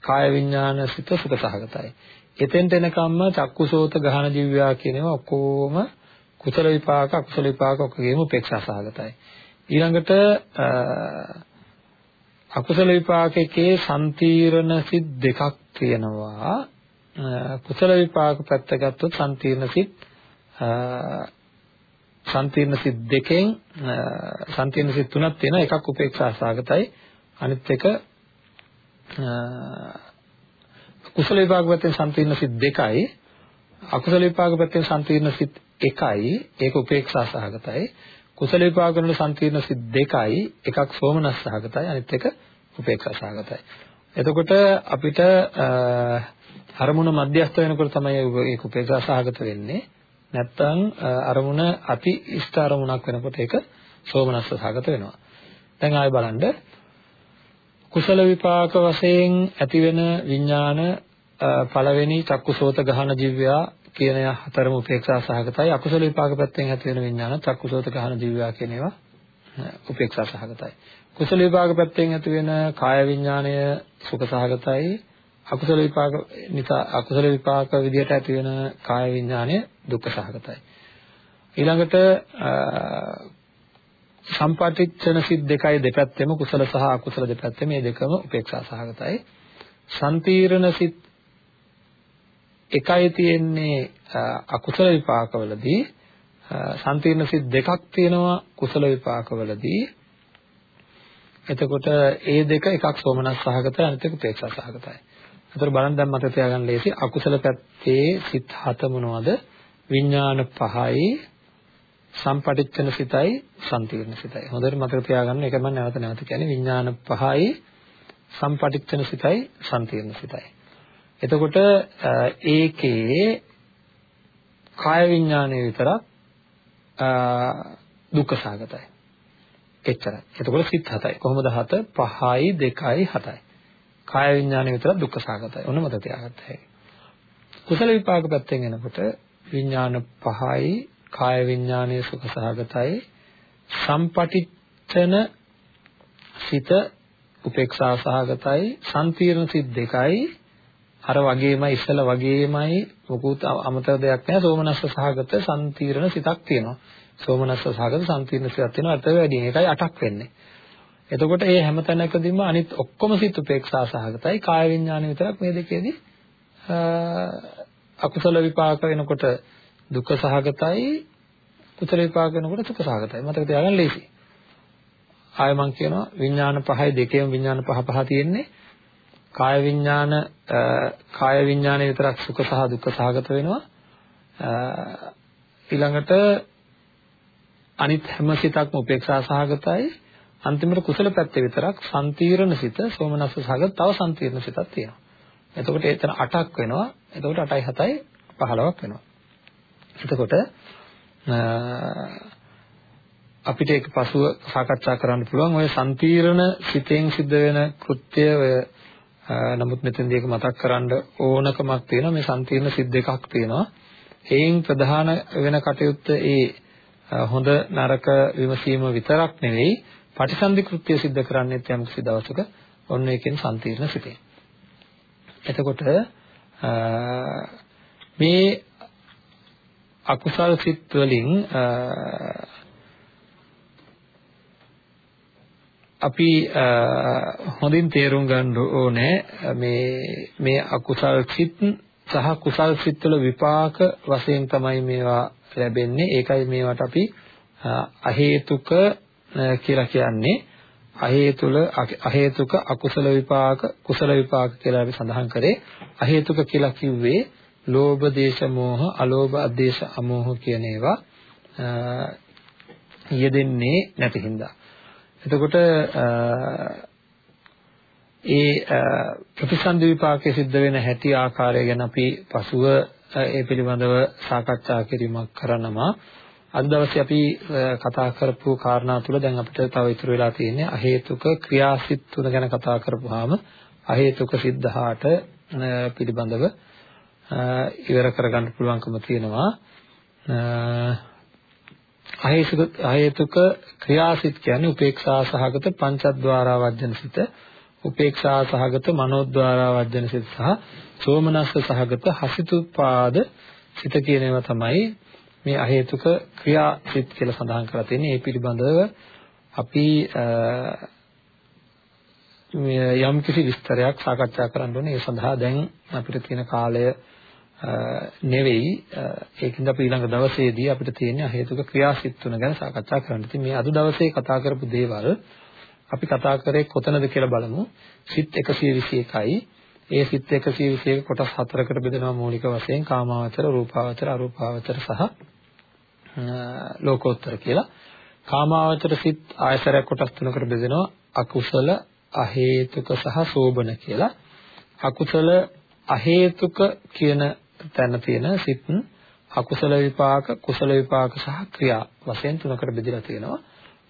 කාය විඥාන සිත සුඛ සහගතයි. එතෙන්ට එනකම්ම චක්කුසෝත ගහන දිව්‍යා කියනවා ඔක්කොම කුසල විපාක අකුසල විපාක ඔක්කොගේම උපේක්ෂා සහගතයි. ඊළඟට අකුසල විපාකයේ සම්තිරණ සිත් දෙකක් තියෙනවා. කුසල විපාක පැත්ත ගත්තොත් සම්තිරණ සිත් සම්තිරණ සිත් දෙකෙන් සම්තිරණ සිත් තුනක් තියෙනවා. එකක් උපේක්ෂා සහගතයි. අනිත් එක කුසල විපාක පැත්තෙන් සම්තිරණ සිත් දෙකයි. අකුසල විපාක පැත්තෙන් සම්තිරණ සිත් එකයි. ඒක උපේක්ෂා සහගතයි. කුසල විපාක වල සංකීර්ණ සිත් දෙකයි. එකක් සෝමනස් සහගතයි. අනිත් එක උපේක්ෂා සහගතයි. එතකොට අපිට අරමුණ මධ්‍යස්ත වෙනකොට තමයි ඒක උපේක්ෂා සහගත වෙන්නේ. නැත්තම් අරමුණ අති ඉෂ්ට අරමුණක් වෙනකොට ඒක සෝමනස්ස සහගත වෙනවා. දැන් ආයෙ බලන්න. කුසල විපාක වශයෙන් ඇතිවෙන විඥාන පළවෙනි චක්කුසෝත ගහන ජීවයා කියන හතරම උපේක්ෂා සහගතයි. අකුසල විපාක පැත්තෙන් ඇති වෙන විඥාන චක්කුසෝත ගහන දිව්‍යා කියන ඒවා උපේක්ෂා සහගතයි. කුසල විපාක පැත්තෙන් ඇති වෙන කාය විඥාණය සුඛ සහගතයි. අකුසල විපාක නිසා අකුසල විපාක විදිහට ඇති වෙන කාය විඥාණය දුක්ඛ සහගතයි. ඊළඟට සම්පටිච්ඡන සිත් දෙකයි දෙපැත්තෙම කුසල සහ අකුසල දෙපැත්තේ මේ දෙකම උපේක්ෂා සහගතයි සම්පීර්ණ සිත් එකයි තියෙන්නේ අකුසල විපාකවලදී සම්පීර්ණ සිත් දෙකක් තියෙනවා කුසල විපාකවලදී එතකොට ඒ දෙක එකක් සෝමනස් සහගතයි අනිත් එක උපේක්ෂා සහගතයි. ඒතර බලන්න දැන් මතක තියාගන්න ලේසි අකුසල පැත්තේ සිත් හත මොනවද? විඥාන පහයි සම්පටිච්ඡන සිතයි සම්පීර්ණ සිතයි. හොඳට මතක තියාගන්න ඒක මම නැවත නැවත කියන්නේ විඥාන පහයි සම්පටිච්ඡන සිතයි සම්පීර්ණ සිතයි. එතකොට ඒකේ කාය විඥානය විතරක් දුක්ඛ සහගතයි. එච්චරයි. එතකොට සිත් හතයි. කොහොමද හත? පහයි, දෙකයි, හතයි. කාය විඥානය විතරක් දුක්ඛ සහගතයි. ඔන්න මත තියාගත්ත හැකි. කුසල විපාක පැත්තෙන් එනකොට විඥාන පහයි, කාය විඥානය සුඛ සහගතයි. සම්පටිච්ඡන සිත උපේක්ෂා සහගතයි. සම්පීර්ණ සිත් දෙකයි. අර වගේමයි ඉස්සල වගේමයි. මොකුත් අමතර දෙයක් නැහැ. සෝමනස්ස සහගත සම්තිරණ සිතක් තියෙනවා. සෝමනස්ස සහගත සම්තිරණ සිතක් තියෙනවා. අතව වැඩි එකයි 8ක් වෙන්නේ. එතකොට මේ හැම තැනකදීම අනිත් ඔක්කොම සිත් උපේක්ෂා සහගතයි. කාය විඥාන විතරක් මේ දෙකේදී අකුසල විපාක වෙනකොට දුක්ඛ සහගතයි කුසල විපාක වෙනකොට සුඛ සහගතයි මතක තියාගන්න ලේසි ආය මම කියනවා විඥාන පහයි දෙකේම විඥාන පහ පහ තියෙන්නේ කාය විඥාන කාය විඥානය විතරක් සුඛ සහ දුක්ඛ සහගත වෙනවා ඊළඟට අනිත් හැම සිතක්ම උපේක්ෂා සහගතයි අන්තිමට කුසල පැත්තේ විතරක් සම්තිරණ සිත සෝමනස්ස සහගත තව සම්තිරණ සිතක් තියෙනවා. එතකොට එතන 8ක් වෙනවා. එතකොට 8යි 7යි 15ක් වෙනවා. එතකොට අපිට ඒක පසුව සාකච්ඡා කරන්න පුළුවන්. ඔය සම්පීර්ණ සිතෙන් සිද්ධ වෙන කෘත්‍ය ඔය නමුත් මෙතෙන්දී ඒක මතක් කරන්න ඕනකමක් තියෙනවා. මේ සම්පීර්ණ සිත් දෙකක් තියෙනවා. ඒයින් ප්‍රධාන වෙන කටයුත්ත ඒ හොඳ නරක විමසීම විතරක් නෙවෙයි පටිසන්ධි කෘත්‍ය සිද්ධ කරන්නේත් යම් කිසි දවසක ඔන්න ඒකෙන් සම්පීර්ණ සිතේ. එතකොට මේ අකුසල් සිත් වලින් අපි හොඳින් තේරුම් ගන්න ඕනේ මේ මේ අකුසල් සිත් සහ කුසල් සිත් වල විපාක වශයෙන් තමයි මේවා ලැබෙන්නේ. ඒකයි මේවට අපි අහේතුක කියලා කියන්නේ. අහේතුල අහේතුක අකුසල විපාක කුසල විපාක කියලා අපි සඳහන් කරේ. අහේතුක කියලා කිව්වේ ලෝභ දේශ මොහ අලෝභ අධේශ අමෝහ කියන ඒවා යෙදෙන්නේ නැති හින්දා. එතකොට ඒ ප්‍රතිසන්දි විපාකයේ සිද්ධ වෙන හැටි ආකාරය ගැන අපි පසුව ඒ පිළිබඳව සාකච්ඡා කිරීමක් කරනවා. අද දවසේ අපි කතා කරපු කාරණා තුල දැන් අපිට තව ඉතුරු වෙලා තියෙන්නේ අහේතුක ක්‍රියාසිත තුන ගැන කතා කරපුවාම අහේතුක සිද්ධාට පිළිබඳව ඉවර කරගන්න පුළුවන්කම තියෙනවා අහේතුක අහේතුක ක්‍රියාසිත කියන්නේ උපේක්ෂා සහගත පංචද්වාරා වජ්ජන සිත උපේක්ෂා සහගත මනෝද්වාරා වජ්ජන සිත සහ සෝමනස්ස සහගත හසිතුපාද සිත කියන ඒවා තමයි මේ අහේතුක ක්‍රියා සිත් කියලා සඳහන් කරලා තියෙන්නේ. ඒ පිළිබඳව අපි යම් කිසි විස්තරයක් සාකච්ඡා කරන්න ඕනේ. ඒ සඳහා දැන් අපිට තියෙන කාලය නෙවෙයි ඒකින්ද අපි ඊළඟ දවසේදී අපිට තියෙන හේතුක ක්‍රියාසිට තුන ගැන සාකච්ඡා කරන්න. ඉතින් මේ අද දවසේ කතා කරපු දේවල් අපි කතා කරේ කොතනද කියලා බලමු. සිත් 121යි. ඒ සිත් 121 කොටස් හතරකට බෙදෙනවා මූලික වශයෙන් කාමාවචර, රූපාවචර, අරූපාවචර සහ ලෝකෝත්තර කියලා. කාමාවචර සිත් ආයතරයක් කොටස් තුනකට බෙදෙනවා අකුසල, අහේතුක සහ සෝබන කියලා. අකුසල අහේතුක කියන තැන තියෙන සිත් අකුසල විපාක, කුසල විපාක සහ ක්‍රියා වශයෙන් තුනකට බෙදලා තියෙනවා.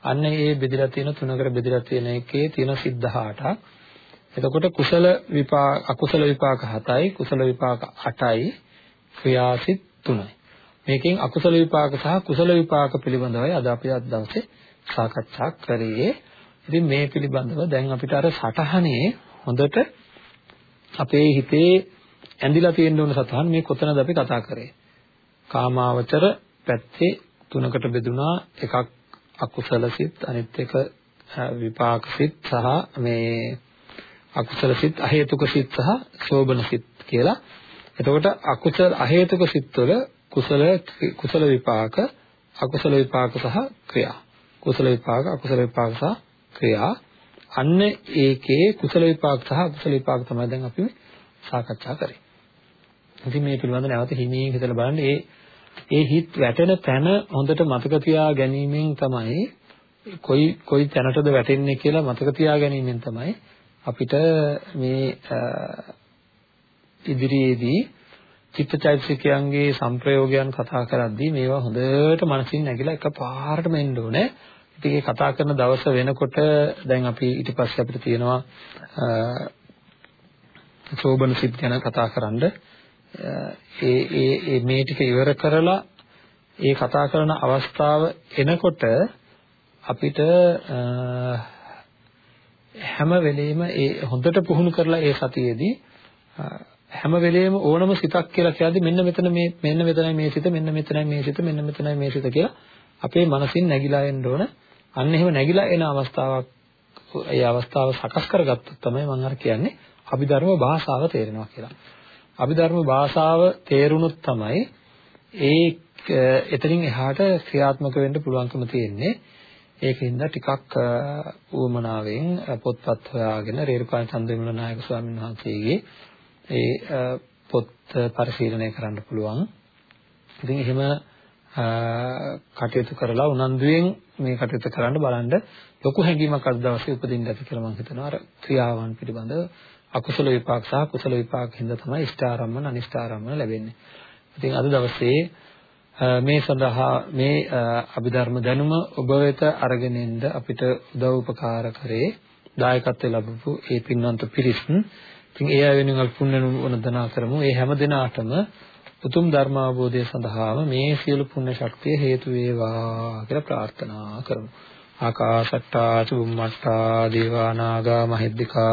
අන්න ඒ බෙදලා තියෙන තුනකට බෙදලා තියෙන එකේ තියෙන සිත් 18ක්. එතකොට කුසල විපාක අකුසල විපාක 7යි, කුසල විපාක 8යි, ක්‍රියාසිත 3යි. මේකෙන් අකුසල විපාක සහ කුසල විපාක පිළිබඳවයි අද අපි අද දවසේ සාකච්ඡා කරේ. ඉතින් මේ පිළිබඳව දැන් අපිට අර සටහනේ හොඳට අපේ හිතේ ඇඳිලා තියෙන්න ඕන සතහන් මේ කොතනද අපි කතා කරේ. කාමාවචර පැත්තේ තුනකට බෙදුනා එකක් අකුසල සිත් අනිත් එක විපාක සිත් සහ මේ අකුසල සිත් අහේතුක සිත් සහ සෝබන සිත් කියලා. එතකොට අකුසල අහේතුක සිත් වල කුසල කුසල විපාක අකුසල විපාක සහ ක්‍රියා. කුසල විපාක අකුසල විපාක සහ ක්‍රියා. අන්න ඒකේ කුසල විපාක සහ අකුසල විපාක තමයි දැන් අපි සාකච්ඡා කරේ. ඉතින් මේ පිළිබඳව නැවත හිමින් හිතලා බලන්න ඒ ඒ හිත් වැටෙන තැන හොඳට මතක තියා ගැනීමෙන් තමයි කොයි කොයි තැනටද වැටෙන්නේ කියලා මතක තියා ගැනීමෙන් තමයි අපිට මේ ඉදිරියේදී චිත්තචෛතසිකයන්ගේ සංප්‍රයෝගයන් කතා කරද්දී මේවා හොඳට මනසින් නැగిලා එකපාරටම එන්න ඕනේ. ඉතින් ඒ කතා කරන දවස වෙනකොට දැන් අපි ඊට පස්සේ අපිට තියෙනවා සෝබන සිත් ගැන කතා කරන්න. ඒ ඒ මේ ටික ඉවර කරලා ඒ කතා කරන අවස්ථාව එනකොට අපිට හැම වෙලෙම ඒ හොඳට පුහුණු කරලා ඒ සතියේදී හැම වෙලෙම ඕනම සිතක් කියලා කියද්දි මෙන්න මෙතන මේ මෙන්න මෙතනයි මේ සිත මෙන්න මෙතනයි මේ සිත මෙන්න මෙතනයි මේ සිත කියලා අපේ මනසින් නැగిලා එන්න ඕන. අන්න එහෙම නැగిලා එන අවස්ථාවක් ඒ අවස්ථාව සකස් කරගත්තොත් තමයි මම අර කියන්නේ අභිධර්ම භාෂාව තේරෙනවා කියලා. අභිධර්ම භාෂාව තේරුණොත් තමයි ඒ එතනින් එහාට ක්‍රියාත්මක වෙන්න පුළුවන්කම තියෙන්නේ. ඒකින්ද ටිකක් ඌමනාවෙන් පොත්පත් හොයාගෙන රේරුකාණ චන්දවිමල නායක ස්වාමීන් වහන්සේගේ ඒ පොත් පරිශීලනය කරන්න පුළුවන්. ඉතින් එහෙම කටයුතු කරලා උනන්දුවෙන් මේ කටයුතු කරන්න බලන්න ලොකු හැඟීමක් අද දවසේ උපදින්න ඇති කියලා මම හිතනවා අර ක්‍රියාවන් පිළිබඳව අකුසල විපාක සහ කුසල විපාක හින්දා තමයි ඉෂ්ඨාරම්මන අනිෂ්ඨාරම්මන ලැබෙන්නේ. ඉතින් අද දවසේ මේ සඳහා මේ අභිධර්ම දැනුම ඔබ වෙත අරගෙන එන්න අපිට උදව් උපකාර කරේ දායකත්වයේ ලැබපු ඒ පින්වන්ත පිරිස්. ඉතින් ඒ අය වෙනුවෙන් අපි පුණ්‍ය නුවණදනා කරමු. ඒ හැම දිනාටම උතුම් ධර්ම අවබෝධය සඳහාම මේ සියලු පුණ්‍ය ශක්තිය හේතු වේවා කියලා ප්‍රාර්ථනා කරමු. ආකාශට්ටා චුම්මට්ටා දේවා නාග මහිද්దికා